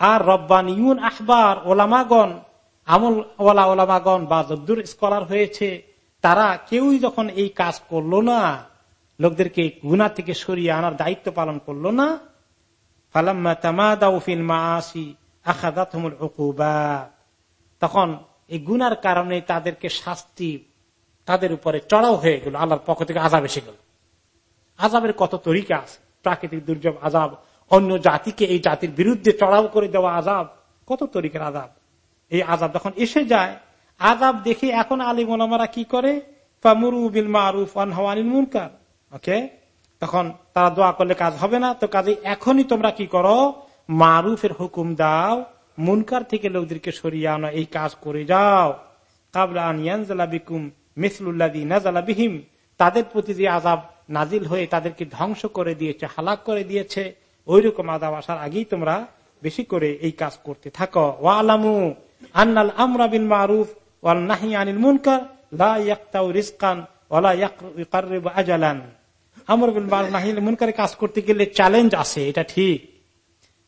আর রব্বানিউন আহবার ওলামাগন আমল ওলা ওলামাগন বা যদ্দুর স্কলার হয়েছে, তারা কেউই যখন এই কাজ করল না লোকদেরকে গুনা থেকে সরিয়ে আনার দায়িত্ব পালন করল না। তখন এই গুনার কারণে তাদেরকে শাস্তি তাদের উপরে চড়াও হয়ে গেল, আল্লাহর পক্ষ থেকে আজাব এসে গেল। আজাবের কত তরিকা আছে? প্রাকৃতিক দুর্যোগ আজাব অন্য জাতিকে এই জাতির বিরুদ্ধে চড়াও করে দেওয়া আজাব কত তরিকার আজাব এই আজাব যখন এসে যায় আজাব দেখে এখন আলিম ওলামারা কি করে? বিল মারুফ আনহানিল মুনকার। ওকে তখন তারা দোয়া করলে কাজ হবে না। তো কাজে এখনই তোমরা কি করো? মারুফের হুকুম দাও। মুনকার থেকে লোকদেরকে সরিয়ে আনো। এই কাজ করে যাও। বিহিম। তাদের প্রতি যে আজাব নাজিল হয়ে তাদেরকে ধ্বংস করে দিয়েছে, হালাক করে দিয়েছে ওই রকম আজাব আসার আগেই তোমরা বেশি করে এই কাজ করতে থাকো। ওয়া আলামু আন্নাল আমরা বিল মারুফ ওয়াল নাহি আনিল মুনকার। লা রিজকান ওয়ালা ইয়াকরিবু আজালান। আমর বিল মারুফ নাহি আনিল মুনকারে কাজ করতে গেলে চ্যালেঞ্জ আছে, এটা ঠিক।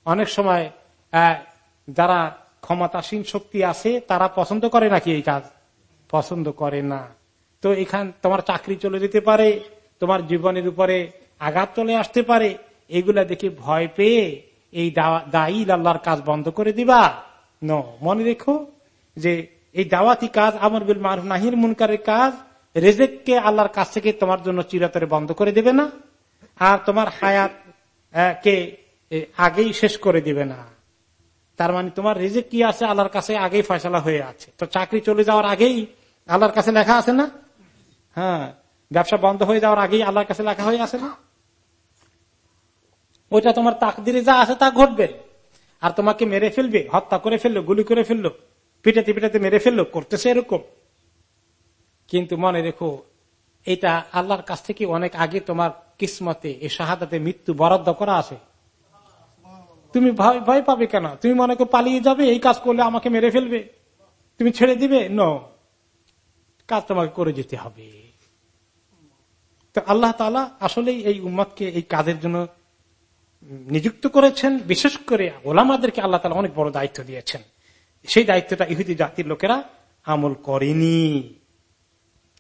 অনেক সময় যারা ক্ষমতাসীন শক্তি আছে, তারা পছন্দ করে নাকি এই কাজ? পছন্দ করে না। তো এখান, তোমার চাকরি চলে যেতে পারে, তোমার জীবনের উপরে আঘাত চলে আসতে পারে, এগুলা দেখে ভয় পেয়ে এই দায়ী আল্লাহর কাজ বন্ধ করে দিবা। ন, মনে রেখো যে এই দাওয়াতি কাজ আমর বিল মারুফ নাহির মুনকারের কাজ রেজেককে আল্লাহর কাছ থেকে তোমার জন্য চিরতরে বন্ধ করে দেবে না, আর তোমার হায়াত কে আগেই শেষ করে দিবে না। তার মানে তোমার রিজেক কি আছে? আল্লাহর কাছে আগেই ফয়সলা হয়ে আছে। তো চাকরি চলে যাওয়ার আগেই আল্লাহর কাছে লেখা আছে না? হ্যাঁ ব্যবসা বন্ধ হয়ে যাওয়ার আগেই আল্লাহর কাছে লেখা হয়ে আছে না? ওটা তোমার তাকদিরে যা আছে তা ঘটবে, আর তোমাকে মেরে ফেলবে, হত্যা করে ফেলল, গুলি করে ফেলল, পিটাতে পিটাতে মেরে ফেলল, করতেছে এরকম। কিন্তু মনে রেখো, এটা আল্লাহর কাছ থেকে অনেক আগে তোমার কিসমতে এ শাহাদাতে মৃত্যু বরাদ্দ করা আছে। তুমি ভয় ভয় পাবে কেন? তুমি মনে করো পালিয়ে যাবে, এই কাজ করলে আমাকে মেরে ফেলবে। তুমি ছেড়ে দিবে? ন কাজ তোমাকে করে যেতে হবে। তো আল্লাহ তালা আসলেই এই উম্মতকে এই কাজের জন্য নিযুক্ত করেছেন। বিশেষ করে ওলামাদেরকে আল্লাহ তালা অনেক বড় দায়িত্ব দিয়েছেন। সেই দায়িত্বটা ইহুদি জাতির লোকেরা আমল করেনি।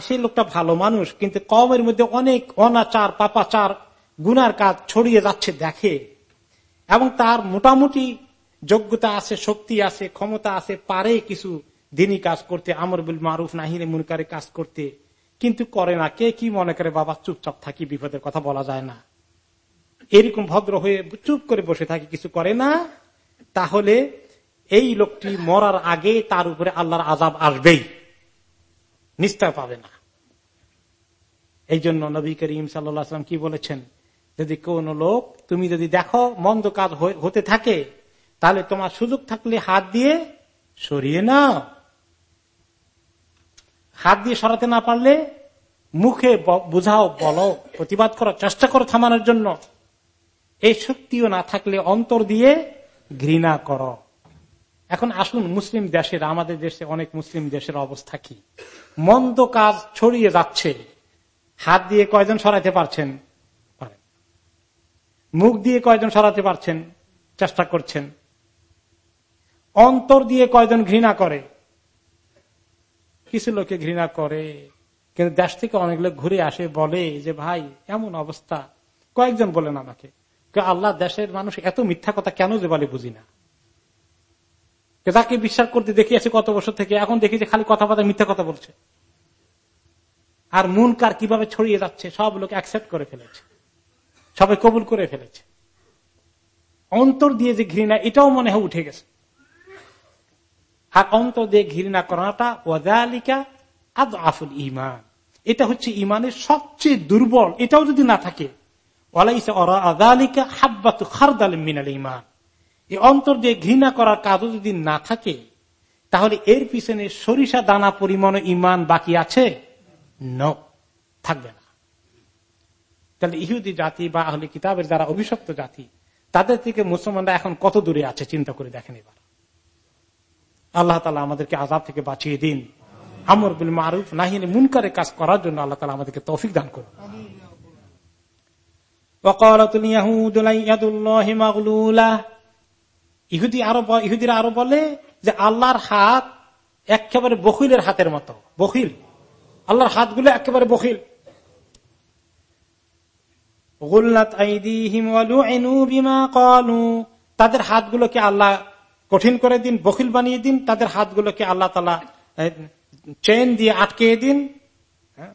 সেই লোকটা ভালো মানুষ, কিন্তু কমের মধ্যে অনেক অনাচার, পাপাচার, গুনার কাজ ছড়িয়ে যাচ্ছে, দেখে। এবং তার মোটামুটি যোগ্যতা আছে, শক্তি আছে, ক্ষমতা আছে, পারে কিছু দিনই কাজ করতে, আমর বিল মারুফ নাহিনে মুনকারে কাজ করতে। কিন্তু করে না, কে কি মনে করে, বাবা, চুপচাপ থাকি, বিপদের কথা বলা যায় না। এরকম ভদ্র হয়ে চুপ করে বসে থাকি, কিছু করে না, তাহলে এই লোকটি মরার আগে তার উপরে আল্লাহর আজাব আসবেই। নিস্তার পাবে না। এই জন্য নবী করিম সাল্লাম কি বলেছেন? যদি কোন লোক, তুমি যদি দেখো মন্দ কাজ হতে থাকে, তাহলে তোমার সুযোগ থাকলে হাত দিয়ে সরিয়ে নাও। হাত দিয়ে সরাতে না পারলে মুখে বুঝাও, বলো, প্রতিবাদ করার চেষ্টা করো থামানোর জন্য। এই শক্তিও না থাকলে অন্তর দিয়ে ঘৃণা করো। এখন আসুন, মুসলিম দেশের, আমাদের দেশে অনেক মুসলিম দেশের অবস্থা কি? মন্দ কাজ ছড়িয়ে যাচ্ছে। হাত দিয়ে কয়জন সরাতে পারছেন? মুখ দিয়ে কয়জন সরাতে পারছেন? চেষ্টা করছেন। অন্তর দিয়ে কয়জন ঘৃণা করে? কিছু লোকে ঘৃণা করে, কিন্তু দেশ থেকে অনেক লোক ঘুরে আসে, বলে যে, ভাই, এমন অবস্থা। কয়েকজন বলেন আমাকে আল্লাহ দেশের মানুষ এত মিথ্যা কথা কেন যে বলে বুঝি না? তাকে বিশ্বাস করতে দেখি আছে কত বছর থেকে, এখন দেখি যে খালি কথা কথা মিথ্যা কথা বলছে। আর মুন কার কীভাবে ছড়িয়ে যাচ্ছে, সব লোক অ্যাকসেপ্ট করে ফেলেছে। সবাই কবুল করে ফেলেছে। অন্তর দিয়ে যে ঘৃণা, এটাও মনে হয় উঠে গেছে। আর অন্তর দিয়ে ঘৃণা করাটা ওয়ালিকা আদ আফুল ইমান এটা হচ্ছে ইমানের সবচেয়ে দুর্বল, এটাও যদি না থাকে, ওয়ালাইসা অরা আদালিকা হাব্বাতু খারদাল মিনাল ইমান এই অন্তর দিয়ে ঘৃণা করার কাজও যদি না থাকে তাহলে এর পিছনে সরিষা দানা পরিমাণ ইমান বাকি আছে? ন থাকবে না। তাহলে ইহুদি জাতি বা আহলে কিতাবের যারা অভিশপ্ত জাতি তাদের থেকে মুসলমানরা এখন কত দূরে আছে চিন্তা করে দেখেন এবার। আল্লাহ তালা আমাদেরকে আজাব থেকে বাঁচিয়ে দিন। আমর বিল মারুফ নাহিনে মুনকারে কাজ করার জন্য আল্লাহ তালা আমাদেরকে তৌফিক দান করুন। ইহুদি আরও ইহুদিরা আরও বলে যে আল্লাহর হাত একেবারে বকিলের হাতের মতো। বকিল আল্লাহর হাতগুলো একেবারে বকিল তাদের হাতগুলোকে আল্লাহ কঠিন করে দিন বকিল বানিয়ে দিন। তাদের হাতগুলোকে আল্লাহ তালা চেন দিয়ে আটকে দিন। হ্যাঁ?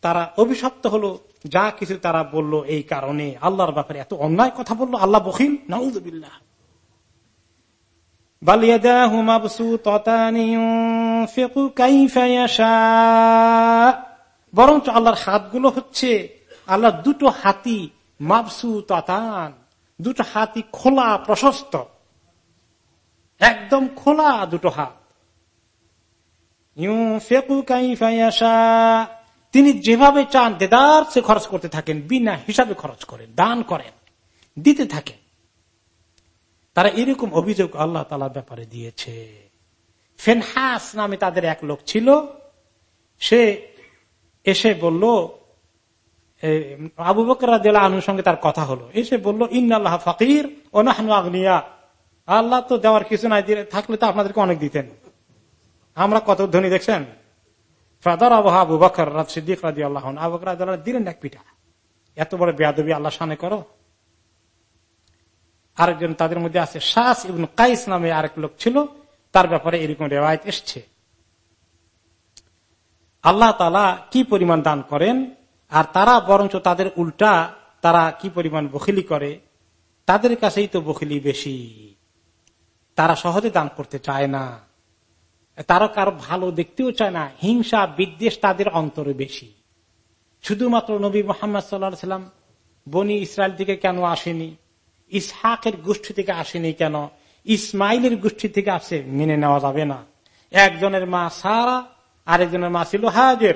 তারা অভিশপ্ত হলো। যা কিছু তারা বলল এই কারণে আল্লাহর ব্যাপারে এত অন্যায় কথা বলল, আল্লাহ বকিল নাউজবিল্লাহ বরঞ্চ আল্লাহর হাতগুলো হচ্ছে দুটো হাতি মাবসু তাতান দুটো হাতি খোলা, প্রশস্ত। একদম খোলা দুটো হাত। তিনি যেভাবে চান দেদার সে খরচ করতে থাকেন, বিনা হিসাবে খরচ করেন, দান করেন, দিতে থাকেন। তারা এরকম অভিযোগ আল্লাহ তালার ব্যাপারে দিয়েছে। ফেনহাস নামে তাদের এক লোক ছিল। সে এসে বলল আবু বকর সঙ্গে তার কথা হলো। এসে বলল ইন্নআল্লাহ ফকির ও নাহনু আল্লাহ তো দেওয়ার কিছু নাই থাকলে তো আপনাদেরকে অনেক দিতেন। আমরা কত ধনী, দেখছেন? ফাদার আবহা আবু বকর সিদ্দিক রাজি আল্লাহ আবু বকর দিলেন এক পিঠা। এত বড় বেয়াদবি আল্লাহ সানে করো। আরেকজন তাদের মধ্যে আছে শাস ইবন কাইস নামে আরেক লোক ছিল, তার ব্যাপারে এরকম রেওয়ায়ত এসছে। আল্লাহ তালা কি পরিমাণ দান করেন আর তারা বরঞ্চ তাদের উল্টা তারা কি পরিমাণ বখিলি করে? তাদের কাছেই তো বখিলি বেশি। তারা সহজে দান করতে চায় না। তারা কারও ভালো দেখতেও চায় না। হিংসা, বিদ্বেষ তাদের অন্তরে বেশি। শুধুমাত্র নবী মোহাম্মদ সাল্লাহ সাল্লাম বনি ইসরায়েল থেকে কেন আসেনি? ইসহাকের গোষ্ঠী থেকে আসেনি কেন? ইসমাইলের গোষ্ঠী থেকে আসে, মেনে নেওয়া যাবে না। একজনের মা সারা, আরেকজনের মা ছিল হাজের।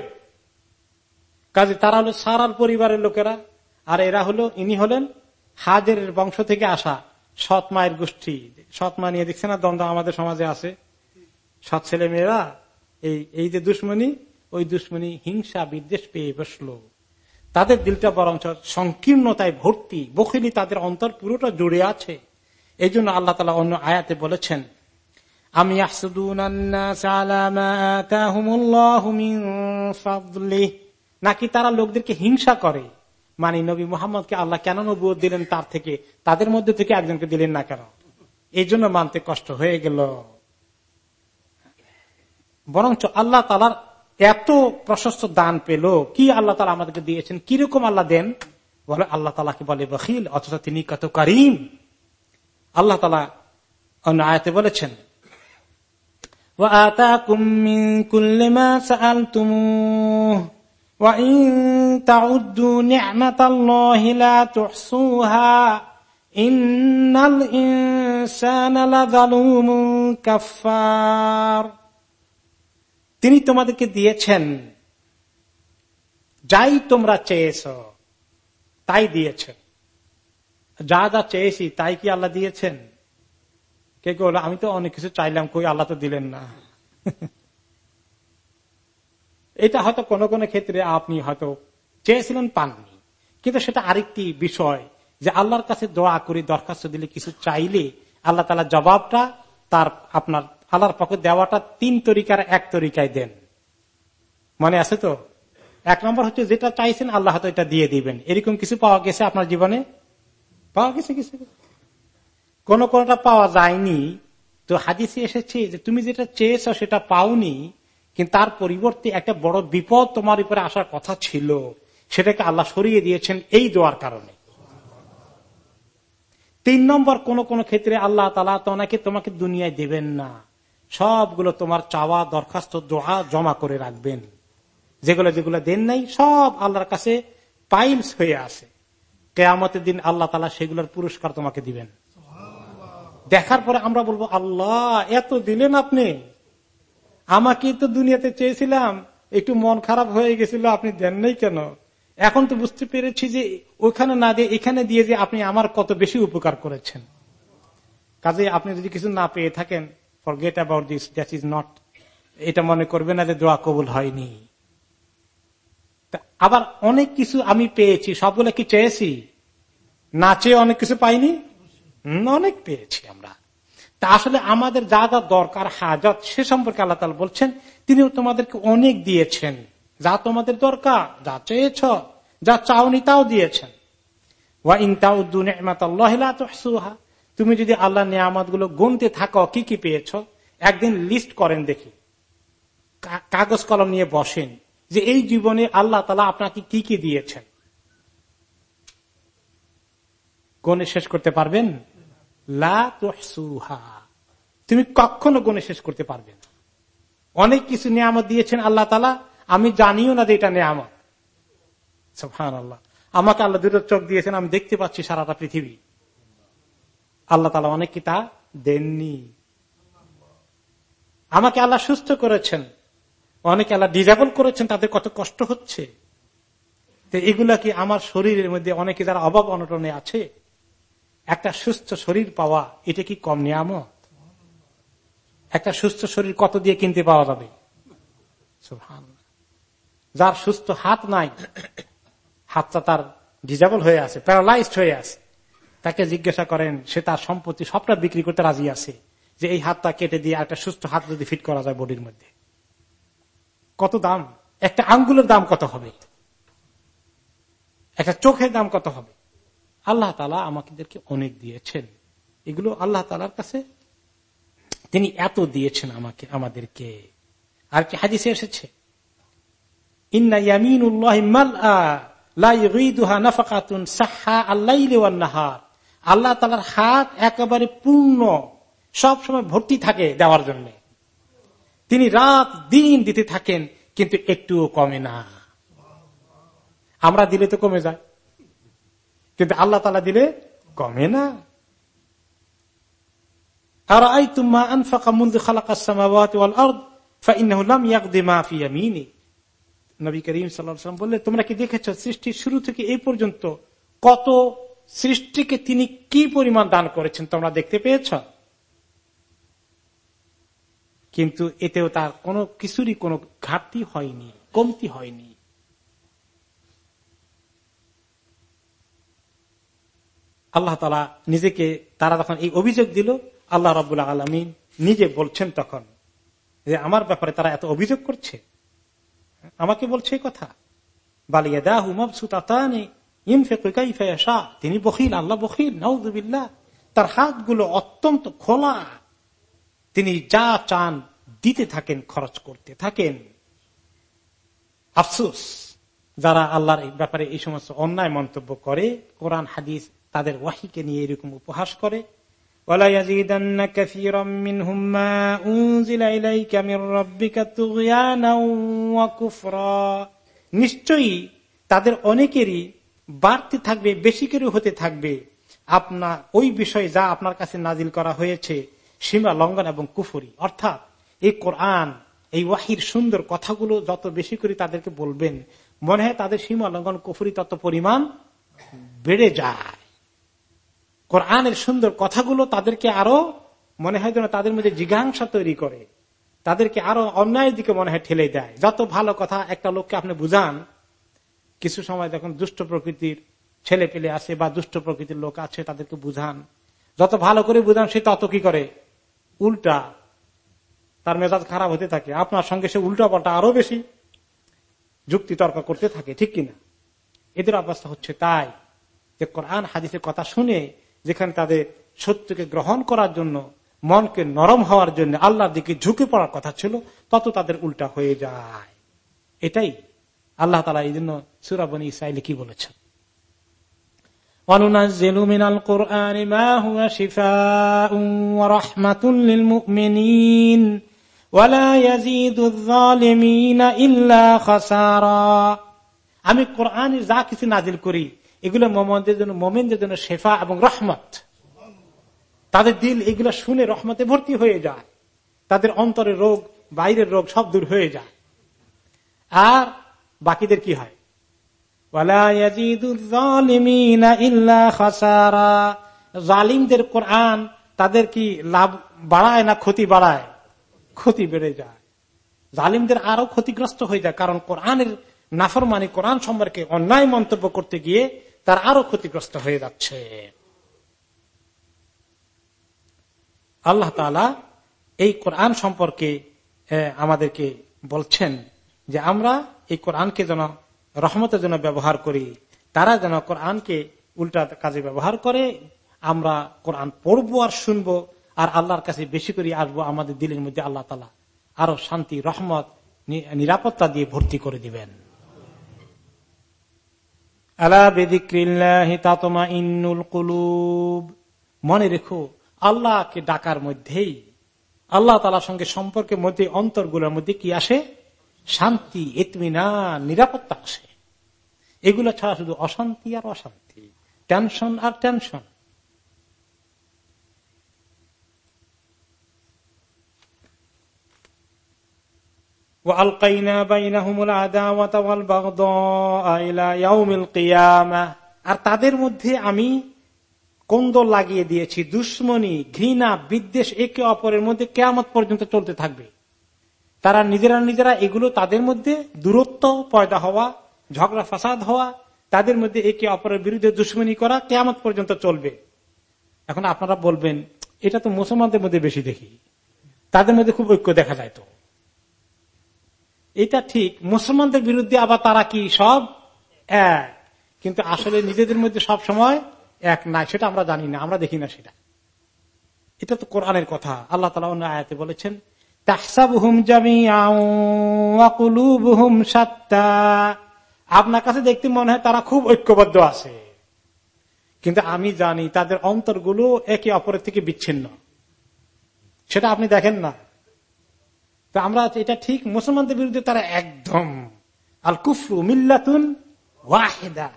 কাজে তারা হলো সারার পরিবারের লোকেরা, আর এরা হলো, ইনি হলেন হাজের বংশ থেকে আসা সৎ মায়ের গোষ্ঠী। সৎ মা নিয়ে দেখছে না, দ্বন্দ্ব আমাদের সমাজে আছে। সৎ ছেলে মেয়েরা এই এই যে দুশ্মনী, ওই দুশ্মনী হিংসা বিদ্বেষ পেয়ে বসল। তাদের দিলটা বরঞ্চ সংকীর্ণতায় ভর্তি। বখিলি তাদের অন্তর পুরোটা জুড়ে আছে। এই জন্য আল্লাহ তালা অন্য আয়াতে বলেছেন, আমি নাকি তারা লোকদেরকে হিংসা করে? মানে নবী মোহাম্মদকে আল্লাহ কেন নবুয় দিলেন তার থেকে? তাদের মধ্যে থেকে একজনকে দিলেন না কেন? এই জন্য মানতে কষ্ট হয়ে গেল। বরঞ্চ আল্লাহ তালার এত প্রশস্ত দান পেল, কি আল্লাহ তালা আমাদেরকে দিয়েছেন? কীরকম আল্লাহ দেন? বলে আল্লাহ তালাকে বলে, বখিল, অথচ তিনি কত করিম। আল্লাহ তালা অন্য আয়াতে বলেছেন কাফফার। তিনি তোমাদেরকে দিয়েছেন। যাই তোমরা চেয়েছ, তাই দিয়েছেন। যা যা চেয়েছি, তাই কি আল্লাহ দিয়েছেন? কে কে বলো আমি তো অনেক কিছু চাইলাম, কই আল্লাহ তো দিলেন না। এটা হয়তো কোন কোন ক্ষেত্রে আপনি হয়তো চেয়েছিলেন, পাননি। কিন্তু সেটা আরেকটি বিষয়, যে আল্লাহর কাছে দোয়া করে, দরখাস্ত দিলে কিছু চাইলে আল্লাহ তালা জবাবটা তার আপনার আল্লাহর পক্ষে দেওয়াটা তিন তরিকার এক তরিকায় দেন। মনে আছে তো? এক নম্বর হচ্ছে যেটা চাইছেন আল্লাহ হয়তো এটা দিয়ে দিবেন। এরকম কিছু পাওয়া গেছে আপনার জীবনে? পাওয়া গেছে কিছু? কোন কোনটা পাওয়া যায়নি। তো হাদিসে এসেছে যে তুমি যেটা চেয়েছ সেটা পাওনি, কিন্তু তার পরিবর্তে একটা বড় বিপদ তোমার উপরে আসার কথা ছিল। সেটাকে আল্লাহ সরিয়ে দিয়েছেন এই দোয়ার কারণে। তিন নম্বর, কোন কোন ক্ষেত্রে আল্লাহ তালা তোমাকে তোমাকে দুনিয়ায় দেবেন না। সবগুলো তোমার চাওয়া, দরখাস্ত, দোয়া জমা করে রাখবেন। যেগুলো যেগুলো দেন নাই, সব আল্লাহর কাছে পাইলস হয়ে আছে। কেয়ামতের দিন আল্লাহ তালা সেগুলোর পুরস্কার তোমাকে দিবেন। দেখার পরে আমরা বলব, আল্লাহ, এত দিলেন আপনি। আমাকে তো দুনিয়াতে চেয়েছিলাম, একটু মন খারাপ হয়ে গেছিল, আপনি দেন নাই কেন? এখন তো বুঝতে পেরেছি যে ওখানে না দিয়ে, এখানে দিয়ে যে আপনি আমার কত বেশি উপকার করেছেন। কাজে আপনি যদি কিছু না পেয়ে থাকেন forget about this that is not এটা মনে করবে না যে দোয়া কবুল হয়নি। আবার অনেক কিছু আমি পেয়েছি, সবগুলো কি চেয়েছি? না চেয়ে অনেক কিছু পাইনি? অনেক পেয়েছি আমরা। তা আসলে আমাদের যা যা দরকার, হাজত, সে সম্পর্কে আল্লাহ তালা বলছেন তিনি তোমাদেরকে অনেক দিয়েছেন। যা তোমাদের দরকার, যা চেয়েছ, যা চাওনি তাও দিয়েছেন। ওয়া ইনতাউদ্দুন তুমি যদি আল্লাহ নিয়ামতগুলো গুনতে থাকো, কি কি পেয়েছ? একদিন লিস্ট করেন দেখি। কাগজ কলম নিয়ে বসেন যে এই জীবনে আল্লাহ তালা আপনাকে কি কি দিয়েছেন। গনে শেষ করতে পারবেন? লা তুমি কখনো গনে শেষ করতে পারবে না। অনেক কিছু নিয়ামত দিয়েছেন আল্লাহ তালা, আমি জানিও না যে এটা নিয়ামত। আল্লাহ আমাকে আল্লাহ দুটো চোখ দিয়েছেন, আমি দেখতে পাচ্ছি সারাটা পৃথিবী। আল্লাহ তালা অনেক কি তা দেননি। আমাকে আল্লাহ সুস্থ করেছেন। অনেকে আল্লাহ ডিজাবল করেছেন, তাদের কত কষ্ট হচ্ছে। তো এগুলা কি আমার শরীরের মধ্যে অনেকে যারা অভাব অনটনে আছে? একটা সুস্থ শরীর পাওয়া, এটা কি কম নিয়ামত? একটা সুস্থ শরীর কত দিয়ে কিনতে পাওয়া যাবে? যার সুস্থ হাত নাই, হাতটা তার ডিজাবল হয়ে আছে প্যারালাইজড হয়ে আছে। তাকে জিজ্ঞাসা করেন, সে তার সম্পত্তি সবটা বিক্রি করতে রাজি আছে? যে এই হাতটা কেটে দিয়ে একটা সুস্থ হাত যদি ফিট করা যায় বডির মধ্যে। কত দাম? একটা আঙ্গুলের দাম কত হবে? একটা চোখের দাম কত হবে? আল্লাহ তালা আমাদেরকে অনেক দিয়েছেন। এগুলো আল্লাহ তালার কাছে তিনি এত দিয়েছেন আমাকে, আমাদেরকে। আর কি হাদিসে এসেছে। ইন্না ইয়ামিনুল্লাহ আল্লাহ তালার হাত একেবারে পূর্ণ সব সময় ভর্তি থাকে দেওয়ার জন্য। তিনি রাত দিন দিতে থাকেন, কিন্তু একটুও কমে না। আমরা দিলে তো কমে যায়, কিন্তু আল্লাহ তালা দিলে কমে না। আর আই তুমা আনফাকা মুন্দু খালাকা সামাওয়াত ওয়াল আরদ, ফাইন্নাহু লাম ইয়াকদি মা ফি ইয়ামিনি। নবী করিম সাল্লাল্লাহু বললে তোমরা কি দেখেছ সৃষ্টির শুরু থেকে এই পর্যন্ত কত সৃষ্টিকে তিনি কি পরিমাণ দান করেছেন তোমরা দেখতে পেয়েছ? কিন্তু এতেও তার কোনো কিছুরই কোনো ঘাটতি হয়নি, কমতি হয়নি। আল্লাহ তালা নিজেকে, তারা তখন এই অভিযোগ দিল, আল্লাহ রবুল্লাহ আলমিন নিজে বলছেন তখন যে, আমার ব্যাপারে তারা এত অভিযোগ করছে? আমাকে বলছে কথা বালিয়া তিনি বখিল, আল্লাহ বখিল নৌদুবিল্লা তার হাতগুলো অত্যন্ত খোলা। তিনি যা চান দিতে থাকেন, খরচ করতে থাকেন। আফসুস, যারা আল্লাহর ব্যাপারে এই সমস্ত অন্যায় মন্তব্য করে, কোরআন, হাদিস, তাদের ওয়াহিকে নিয়ে এরকম উপহাস করে। নিশ্চয়ই তাদের অনেকেরই বাড়তে থাকবে, বেশি করে হতে থাকবে। আপনার ওই বিষয়ে যা আপনার কাছে নাজিল করা হয়েছে, সীমা লঙ্ঘন এবং কুফুরি। অর্থাৎ, এই কোরআন, এই ওয়াহির সুন্দর কথাগুলো যত বেশি করে তাদেরকে বলবেন, মনে হয় তাদের সীমা লঙ্ঘন, কুফুরি তত পরিমাণ বেড়ে যায়। কোরআনের সুন্দর কথাগুলো তাদেরকে আরও মনে হয় যেন তাদের মধ্যে জিজ্ঞাসা তৈরি করে। তাদেরকে আরও অন্যায়ের দিকে মনে হয় ঠেলে দেয়। যত ভালো কথা একটা লোককে আপনি বুঝান কিছু সময় যখন দুষ্ট প্রকৃতির ছেলে পেলে আছে বা দুষ্ট প্রকৃতির লোক আছে, তাদেরকে বুঝান। যত ভালো করে বুঝান, সে তত কি করে? উল্টা। তার মেজাজ খারাপ হতে থাকে। আপনার সঙ্গে সে উল্টা পাল্টা আরও বেশি যুক্তি তর্ক করতে থাকে, ঠিক কিনা? এদের অবস্থা হচ্ছে তাই যে কোরআন হাদিসের কথা শুনে, যেখানে তাদের সত্যকে গ্রহণ করার জন্য, মনকে নরম হওয়ার জন্য আল্লাহর দিকে ঝুঁকে পড়ার কথা ছিল, তত তাদের উল্টা হয়ে যায়। এটাই আল্লাহ তালা এই জন্য সুরাবনী ইসাইলে কি বলেছেন? আমি কোরআন যা কিছু নাজিল করি, এগুলো মোমদের জন্য মোমেনদের জন্য শেফা এবং রহমত। তাদের দিল এগুলো শুনে রহমতে ভর্তি হয়ে যায়। তাদের অন্তরের রোগ, বাইরের রোগ সব দূর হয়ে যায়। আর বাকিদের কি হয়? কোরআন তাদের কি লাভ বাড়ায় না ক্ষতি বাড়ায়? ক্ষতি বেড়ে যায়। জালিমদের আরও ক্ষতিগ্রস্ত হয়ে যায় কারণ কোরআনের নাফরমানি কোরআন সম্পর্কে অন্যায় মন্তব্য করতে গিয়ে তার আরও ক্ষতিগ্রস্ত হয়ে যাচ্ছে। আল্লাহ তালা এই কোরআন সম্পর্কে আমাদেরকে বলছেন যে আমরা এই কোরআনকে যেন রহমতের জন্য ব্যবহার করি, তারা যেন কোরআনকে উল্টা কাজে ব্যবহার করে, আমরা কোরআন পড়ব আর শুনব, আর আল্লাহর কাছে বেশি করে আসব আমাদের দিলের মধ্যে আল্লাহ তালা আরও শান্তি, রহমত নিরাপত্তা দিয়ে ভর্তি করে দিবেন। মনে রেখো, আল্লাহকে ডাকার মধ্যেই, আল্লাহ তালার সঙ্গে সম্পর্কের মধ্যে, অন্তরগুলোর মধ্যে কি আসে? শান্তি এতমিনা নিরাপত্তা আসে এগুলো ছাড়া শুধু অশান্তি আর অশান্তি। টেনশন আর টেনশন। আর তাদের মধ্যে আমি কন্দল লাগিয়ে দিয়েছি, দুশ্মনী, ঘৃণা, বিদ্বেষ, একে অপরের মধ্যে কেয়ামত পর্যন্ত চলতে থাকবে। তারা নিজেরা নিজেরা এগুলো তাদের মধ্যে দূরত্ব, পয়দা হওয়া, ঝগড়া, ফাসাদ হওয়া, তাদের মধ্যে একে অপরের বিরুদ্ধে দুশ্মনী করা কেয়ামত পর্যন্ত চলবে। এখন আপনারা বলবেন, এটা তো মুসলমানদের মধ্যে বেশি দেখি। তাদের মধ্যে খুব ঐক্য দেখা যায় তো। এটা ঠিক, মুসলমানদের বিরুদ্ধে আবার তারা কি সব এক? কিন্তু আসলে নিজেদের মধ্যে সব সময় এক নাই, সেটা আমরা জানি না, আমরা দেখি না সেটা। এটা তো কোরআনের কথা। আল্লাহ তালা অন্য আয়াতে বলেছেন আপনার কাছে দেখতে মনে হয় তারা খুব ঐক্যবদ্ধ আছে। কিন্তু আমি জানি তাদের অন্তরগুলো একে অপরের থেকে বিচ্ছিন্ন। সেটা আপনি দেখেন না। তো আমরা এটা ঠিক, মুসলমানদের বিরুদ্ধে তারা একদম। আল কুফরু মিল্লাতুন ওয়াহেদা।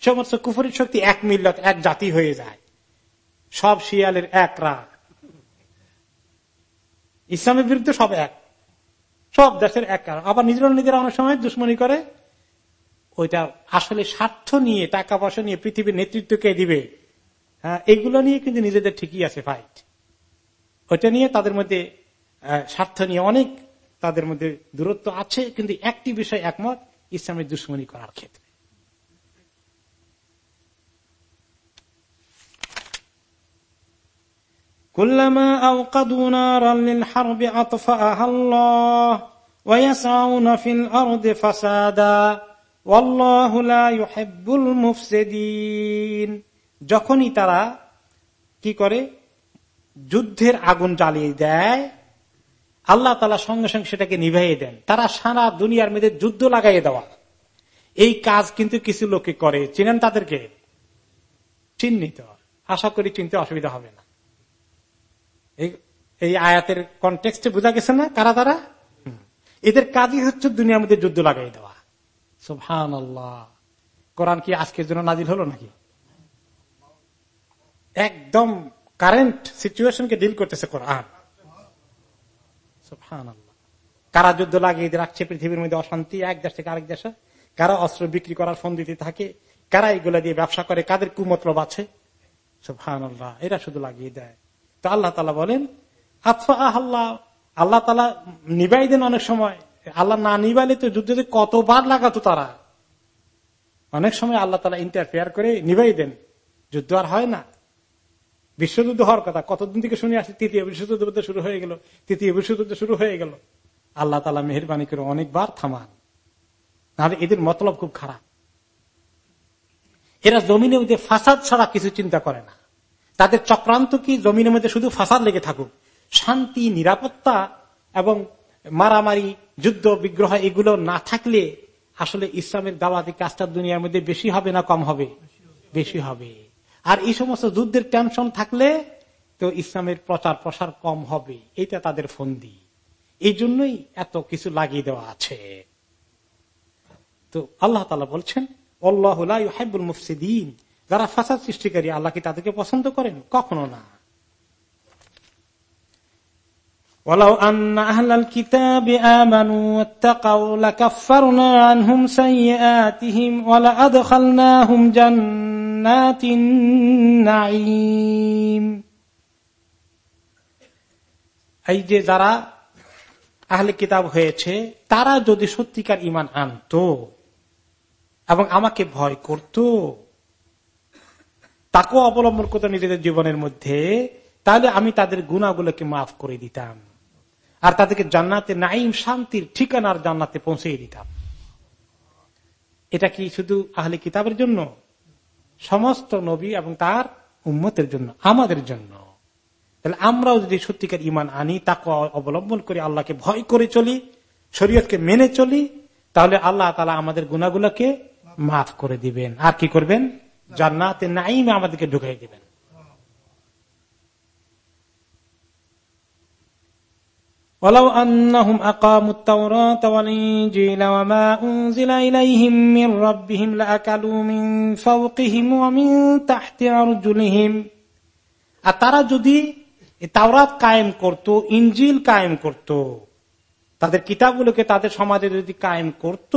সমস্ত কুফুরের শক্তি এক মিল্লত, এক জাতি হয়ে যায়। সব শিয়ালের এক রাগ ইসলামের বিরুদ্ধে সব এক। সব দেশের এক কারণ। আবার নিজেরা নিজেরা অনেক সময় দুশ্মনী করে। ওইটা আসলে স্বার্থ নিয়ে, টাকা পয়সা নিয়ে পৃথিবীর নেতৃত্ব কে দিবে। হ্যাঁ এগুলো নিয়ে কিন্তু নিজেদের ঠিকই আছে ফাইট ওইটা নিয়ে তাদের মধ্যে স্বার্থ নিয়ে অনেক তাদের মধ্যে দূরত্ব আছে। কিন্তু একটি বিষয় একমত, ইসলামের দুশ্মনী করার ক্ষেত্রে। كلما أوقدوا نارا للحرب أطفأها الله ويسعون في الأرض فسادا والله لا يحب المفسدين যখনই তারা কি করে যুদ্ধের আগুন জ্বালিয়ে দেয় আল্লাহ তালা সঙ্গে সঙ্গে সেটাকে নিভাইয়ে দেন তারা সারা দুনিয়ার মধ্যে যুদ্ধ লাগাইয়ে দেওয়া এই কাজ কিন্তু কিছু লোকে করে চিনেন তাদেরকে চিহ্নিত আশা করি চিনতে অসুবিধা হবে না এই আয়াতের কনটেক্সটে বোঝা গেছে না কারা তারা? এদের কাজই হচ্ছে দুনিয়ার মধ্যে যুদ্ধ লাগাই দেওয়া। সুহান কোরআন কি আজকের জন্য নাজিল হলো নাকি? একদম কারেন্ট সিচুয়েশনকে ডিল করতেছে কোরআন। কারা যুদ্ধ লাগিয়ে রাখছে পৃথিবীর মধ্যে অশান্তি, এক দেশ থেকে আরেক দেশে? কারা অস্ত্র বিক্রি করার ফন্দিতে থাকে? কারা এগুলা দিয়ে ব্যবসা করে? কাদের কুমতলব আছে? সুফহান আল্লাহ এরা শুধু লাগিয়ে দেয়। তো আল্লাহ তালা বলেন আতফা আল্লাহ আল্লাহ তালা নিবাই দেন অনেক সময়। আল্লাহ না নিবাইলে তো যুদ্ধে কতবার লাগাতো তারা। অনেক সময় আল্লাহ তালা ইন্টারফেয়ার করে নিবাই দেন। যুদ্ধ আর হয় না। বিশ্বযুদ্ধ হওয়ার কথা, কতদিন থেকে শুনে আসছে তৃতীয় বিশ্বযুদ্ধ শুরু হয়ে গেল। তৃতীয় বিশ্বযুদ্ধ শুরু হয়ে গেল। আল্লাহ তালা মেহরবানি করে অনেকবার থামান। নাহলে এদের মতলব খুব খারাপ। এরা জমিনের মধ্যে ফাসাদ ছাড়া কিছু চিন্তা করে না। তাদের চক্রান্ত কি? জমিনের মধ্যে শুধু ফাসাদ লেগে থাকুক। শান্তি, নিরাপত্তা এবং মারামারি, যুদ্ধ, বিগ্রহ, এগুলো না থাকলে আসলে ইসলামের দাওয়াতি কাজটা দুনিয়ার মধ্যে বেশি হবে না কম হবে? বেশি হবে। আর এই সমস্ত যুদ্ধের টেনশন থাকলে তো ইসলামের প্রচার প্রসার কম হবে। এটা তাদের ফন্দি। এই জন্যই এত কিছু লাগিয়ে দেওয়া আছে। তো আল্লাহ বলছেন যারা ফাসাদ সৃষ্টিকারী আল্লাহ কি তাদেরকে পছন্দ করেন কখনো না ولو أن أهل الكتاب آمنوا واتقوا لكفرنا عنهم سيئاتهم ولأدخلناهم جنات النعيم এই যে যারা আহলে কিতাব হয়েছে তারা যদি সত্যিকার ইমান আনত এবং আমাকে ভয় করত তাকেও অবলম্বন করতো নিজেদের জীবনের মধ্যে, তাহলে আমি তাদের গুণাগুলোকে মাফ করে দিতাম। আর তাদেরকে জান্নাতে নাইম শান্তির ঠিকানার জান্নাতে পৌঁছে দিতাম। এটা কি শুধু আহলে কিতাবের জন্য? সমস্ত নবী এবং তার উম্মতের জন্য, আমাদের জন্য। তাহলে আমরাও যদি সত্যিকার ইমান আনি তাকে অবলম্বন করে আল্লাহকে ভয় করে চলি, শরীয়তকে মেনে চলি, তাহলে আল্লাহ তালা আমাদের গুণাগুলোকে মাফ করে দিবেন। আর কি করবেন? জান্নাতে নাইমে আমাদেরকে ঢুকাই দিবেন ولو أنهم أقاموا التوراة والإنجيل وما أنزل إليهم من ربهم لأكلوا من فوقهم ومن تحت أرجلهم আর তারা যদি তাওরাত কায়েম করত ইঞ্জিল কায়েম করত তাদের কিতাবগুলোকে তাদের সমাজে যদি কায়েম করত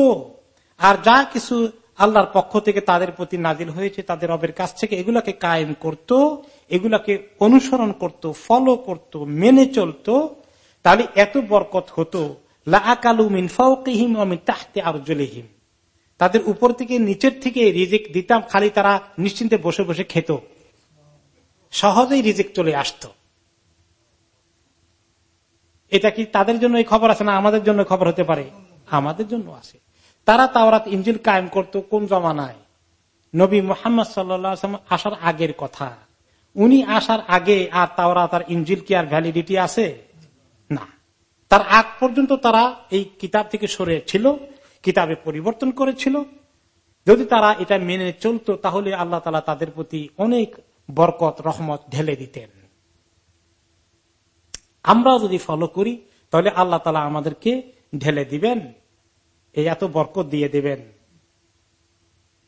আর যা কিছু আল্লাহর পক্ষ থেকে তাদের প্রতি নাজিল হয়েছে, তাদের রবের কাছ থেকে এগুলাকে কায়েম করত, এগুলাকে অনুসরণ করত ফলো করত, মেনে চলত। তাহলে এত বরকত হতো। আরজলিহিম। তাদের উপর থেকে, নিচের থেকে রিজিক দিতাম, খালি তারা নিশ্চিন্তে বসে বসে খেত। সহজেই রিজিক চলে আসত। এটা কি তাদের জন্য এই খবর আছে না আমাদের জন্য খবর হতে পারে? আমাদের জন্য আছে। তারা তাওরাত ইঞ্জিল কায়েম করত কোন জমানায়? নবী মোহাম্মদ সাল্লাম আসার আগের কথা। উনি আসার আগে আর তাওরা তার ইঞ্জিল কি আর ভ্যালিডিটি আছে? না। তার আগ পর্যন্ত তারা এই কিতাব থেকে সরে ছিল কিতাবে পরিবর্তন করেছিল। যদি তারা এটা মেনে চলতো, তাহলে আল্লাহ তালা তাদের প্রতি অনেক বরকত, রহমত ঢেলে দিতেন। আমরাও যদি ফলো করি, তাহলে আল্লাহ তালা আমাদেরকে ঢেলে দিবেন। এই এত বরকত দিয়ে দেবেন।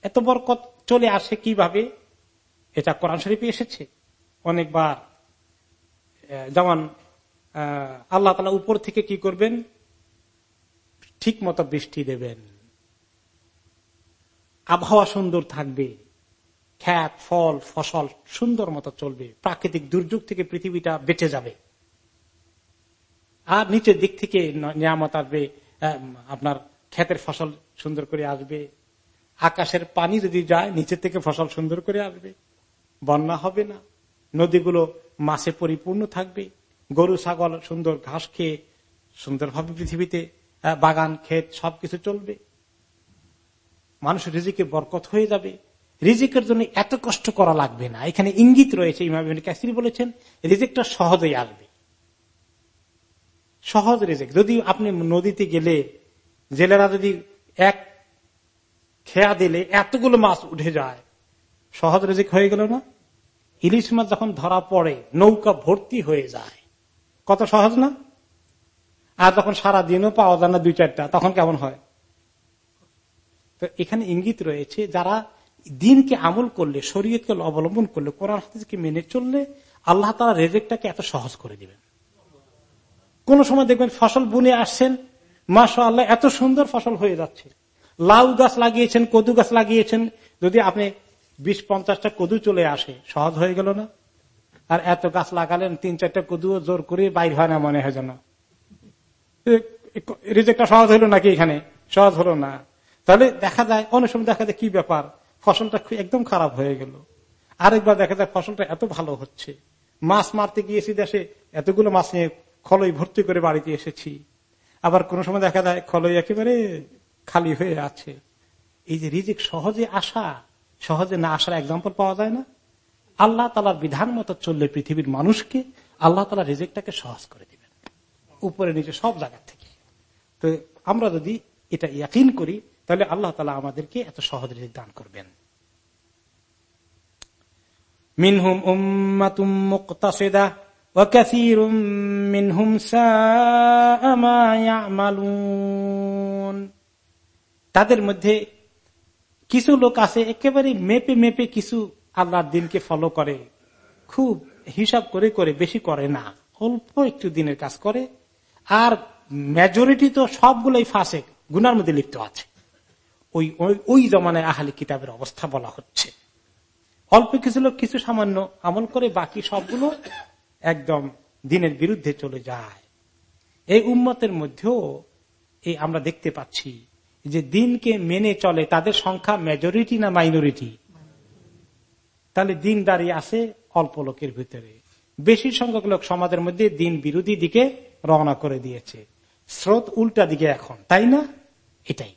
এত বরকত চলে আসে কীভাবে? এটা কোরআন শরীফে এসেছে অনেকবার। যেমন আল্লাহ তালা উপর থেকে কি করবেন? ঠিক মতো বৃষ্টি দেবেন। আবহাওয়া সুন্দর থাকবে। খ্যাত ফল, ফসল সুন্দর মতো চলবে। প্রাকৃতিক দুর্যোগ থেকে পৃথিবীটা বেঁচে যাবে। আর নিচের দিক থেকে নিয়ামত আসবে আপনার ক্ষেতের ফসল সুন্দর করে আসবে। আকাশের পানি যদি যায়, নিচের থেকে ফসল সুন্দর করে আসবে। বন্যা হবে না। নদীগুলো মাছে পরিপূর্ণ থাকবে। গরু, ছাগল সুন্দর ঘাস খেয়ে সুন্দরভাবে পৃথিবীতে বাগান, ক্ষেত সবকিছু চলবে। মানুষ রিজিকে বরকত হয়ে যাবে। রিজিকের জন্য এত কষ্ট করা লাগবে না। এখানে ইঙ্গিত রয়েছে, ইমাম কাসির বলেছেন, রিজিকটা সহজেই আসবে। সহজ রেজেক। যদি আপনি নদীতে গেলে জেলেরা যদি এক খেয়া দিলে এতগুলো মাছ উঠে যায়, সহজ রেজেক হয়ে গেল না? ইলিশ মাছ যখন ধরা পড়ে, নৌকা ভর্তি হয়ে যায়। কত সহজ না? আর যখন সারা দিনও পাওয়া যায় না দুই চারটা, তখন কেমন হয়? তো এখানে ইঙ্গিত রয়েছে, যারা দিনকে আমল করলে, শরীয়তকে অবলম্বন করলে, কোরআন হাদিসকে মেনে চললে, আল্লাহ তারা রেজেকটাকে এত সহজ করে দিবেন। কোন সময় দেখবেন ফসল বুনে আসছেন মাসা আল্লাহ এত সুন্দর ফসল হয়ে যাচ্ছে। লাউ গাছ লাগিয়েছেন, কদু গাছ লাগিয়েছেন, যদি আপনি বিশ পঞ্চাশটা কদু চলে আসে, সহজ হয়ে গেল না? আর এত গাছ লাগালেন, তিন চারটা কদুও জোর করে বাইর হয় না মনে হয় যেন। রিজেক্টটা সহজ হলো নাকি এখানে? সহজ হলো না। তাহলে দেখা যায়, অনেক সময় দেখা যায় কি ব্যাপার? ফসলটা একদম খারাপ হয়ে গেল। আরেকবার দেখা যায় ফসলটা এত ভালো হচ্ছে। মাছ মারতে গিয়েছি দেশে, এতগুলো মাছ নিয়ে খলই ভর্তি করে বাড়িতে এসেছি। আবার কোন সময় দেখা যায় খলই একেবারে খালি হয়ে আছে। এই যে রিজিক সহজে আসা, সহজে না আসার এক্সাম্পল পাওয়া যায় না। আল্লাহ তালার বিধান মতো চললে পৃথিবীর মানুষকে আল্লাহ তালা রিজিকটাকে সহজ করে দিবেন। উপরে নিচে সব জায়গা থেকে। তো আমরা যদি এটা ইয়াকিন করি, তাহলে আল্লাহ তালা আমাদেরকে এত সহজ রিজিক দান করবেন। মিনহুম উম্মাতুম মুক্তাসিদা। তাদের মধ্যে কিছু লোক আছে, একেবারে মেপে মেপে কিছু আল্লাহর দিনকে ফলো করে। খুব হিসাব করে করে, বেশি করে না। অল্প একটু দিনের কাজ করে। আর মেজরিটি তো সবগুলোই ফাঁসে গুনার মধ্যে লিপ্ত আছে। ওই ওই জমানায় আহালি কিতাবের অবস্থা বলা হচ্ছে। অল্প কিছু লোক, কিছু সামান্য আমল করে, বাকি সবগুলো একদম দিনের বিরুদ্ধে চলে যায়। এই উম্মতের মধ্যেও এই আমরা দেখতে পাচ্ছি যে দিনকে মেনে চলে তাদের সংখ্যা মেজরিটি না মাইনরিটি তাহলে দিন দাঁড়িয়ে আছে অল্প লোকের ভিতরে। বেশি সংখ্যক লোক সমাজের মধ্যে দিন বিরোধী দিকে রওনা করে দিয়েছে। স্রোত উল্টা দিকে এখন, তাই না? এটাই।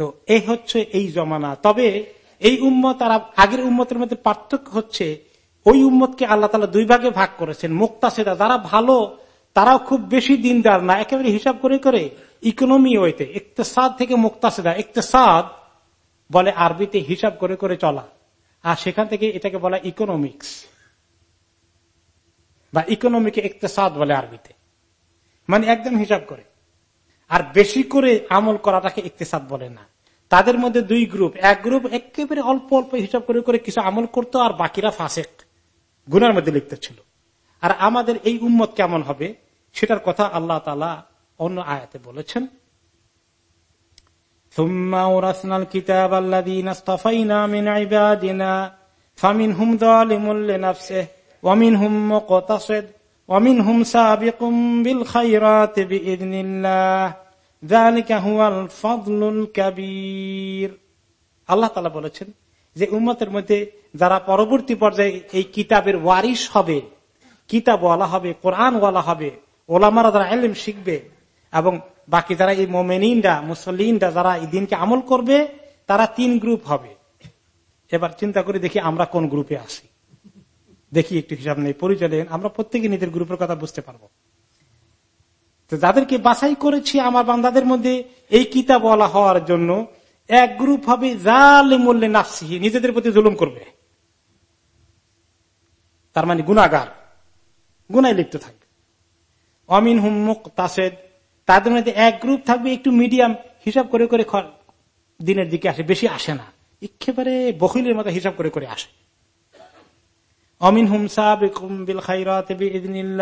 তো এই হচ্ছে এই জমানা। তবে এই উম্মত আর আগের উম্মতের মধ্যে পার্থক্য হচ্ছে ওই উম্মতকে আল্লাহ তালা দুই ভাগে ভাগ করেছেন। সেটা যারা ভালো, তারাও খুব বেশি দিনদার না, একেবারে হিসাব করে করে ইকোনমি ওইতে ইকতেসাদ থেকে মুক্তাসেদা, ইকতেসাদ বলে আরবিতে হিসাব করে করে চলা। আর সেখান থেকে এটাকে বলা ইকোনমিক্স বা ইকোনমিকে ইকতেসাদ বলে আরবিতে। মানে একদম হিসাব করে। আর বেশি করে আমল করাটাকে ইকতেসাদ বলে না। তাদের মধ্যে দুই গ্রুপ। এক গ্রুপ একেবারে অল্প অল্প হিসাব করে করে কিছু আমল করতো, আর বাকিরা ফাঁসেক। গুনার মধ্যে লিখতে ছিল। আর আমাদের এই উম্মত কেমন হবে, সেটার কথা আল্লাহ তালা অন্য আয়াতে বলেছেন। আল্লাহ বলেছেন যে উম্মতের মধ্যে যারা পরবর্তী পর্যায়ে এই কিতাবের ওয়ারিস হবে কিতাব ওয়ালা হবে কোরআন ওয়ালা হবে, ওলামারা যারা এলিম শিখবে, এবং বাকি যারা এই মোমেনিনরা মুসলিনরা যারা এই দিনকে আমল করবে, তারা তিন গ্রুপ হবে। এবার চিন্তা করে দেখি আমরা কোন গ্রুপে আসি দেখি একটু হিসাব নেই, পরিচয় আমরা প্রত্যেকে নিজের গ্রুপের কথা বুঝতে পারব। যাদেরকে বাছাই করেছি আমার বান্দাদের মধ্যে, এই কিতাব বলা হওয়ার জন্য এক গ্রুপ হবে জালে মূল্যে নাফসি নিজেদের প্রতি জুলুম করবে। তার মানে গুণাগার গুনায় লিপ্ত থাকবে অমিন হুম মুখ তাসেদ তাদের মধ্যে এক গ্রুপ থাকবে, একটু মিডিয়াম হিসাব করে করে দিনের দিকে আসে, বেশি আসে না। একেবারে বহিলের মতো হিসাব করে করে আসে। অমিন হুমসা বিল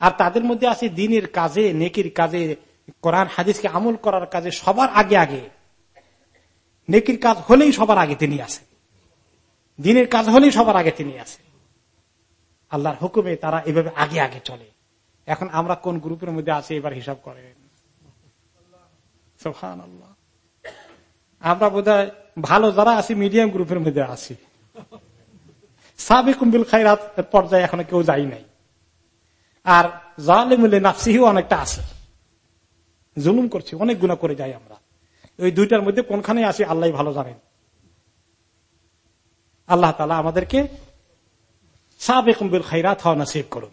আর তাদের মধ্যে আছে দিনের কাজে, নেকির কাজে, কোরআন হাদিসকে আমল করার কাজে সবার আগে আগে। নেকির কাজ হলেই সবার আগে তিনি আছে দিনের কাজ হলেই সবার আগে তিনি আছে আল্লাহর হুকুমে তারা এভাবে আগে আগে চলে। এখন আমরা কোন গ্রুপের মধ্যে আছি এবার হিসাব করেন। আমরা বোধ ভালো যারা আছি মিডিয়াম গ্রুপের মধ্যে আছি। সাবেকুম্বিল খাইরাত পর্যায়ে এখনও কেউ যাই নাই। আর জালেমুলে নাফসিহিও অনেকটা আছে। জুলুম করছি, অনেক গুণা করে যাই আমরা। ওই দুইটার মধ্যে কোনখানে আসি আল্লাহ ভালো জানেন। আল্লাহ তালা আমাদেরকে সাবেকুম্বিল খাইরাত হওয়া নাসিব করুন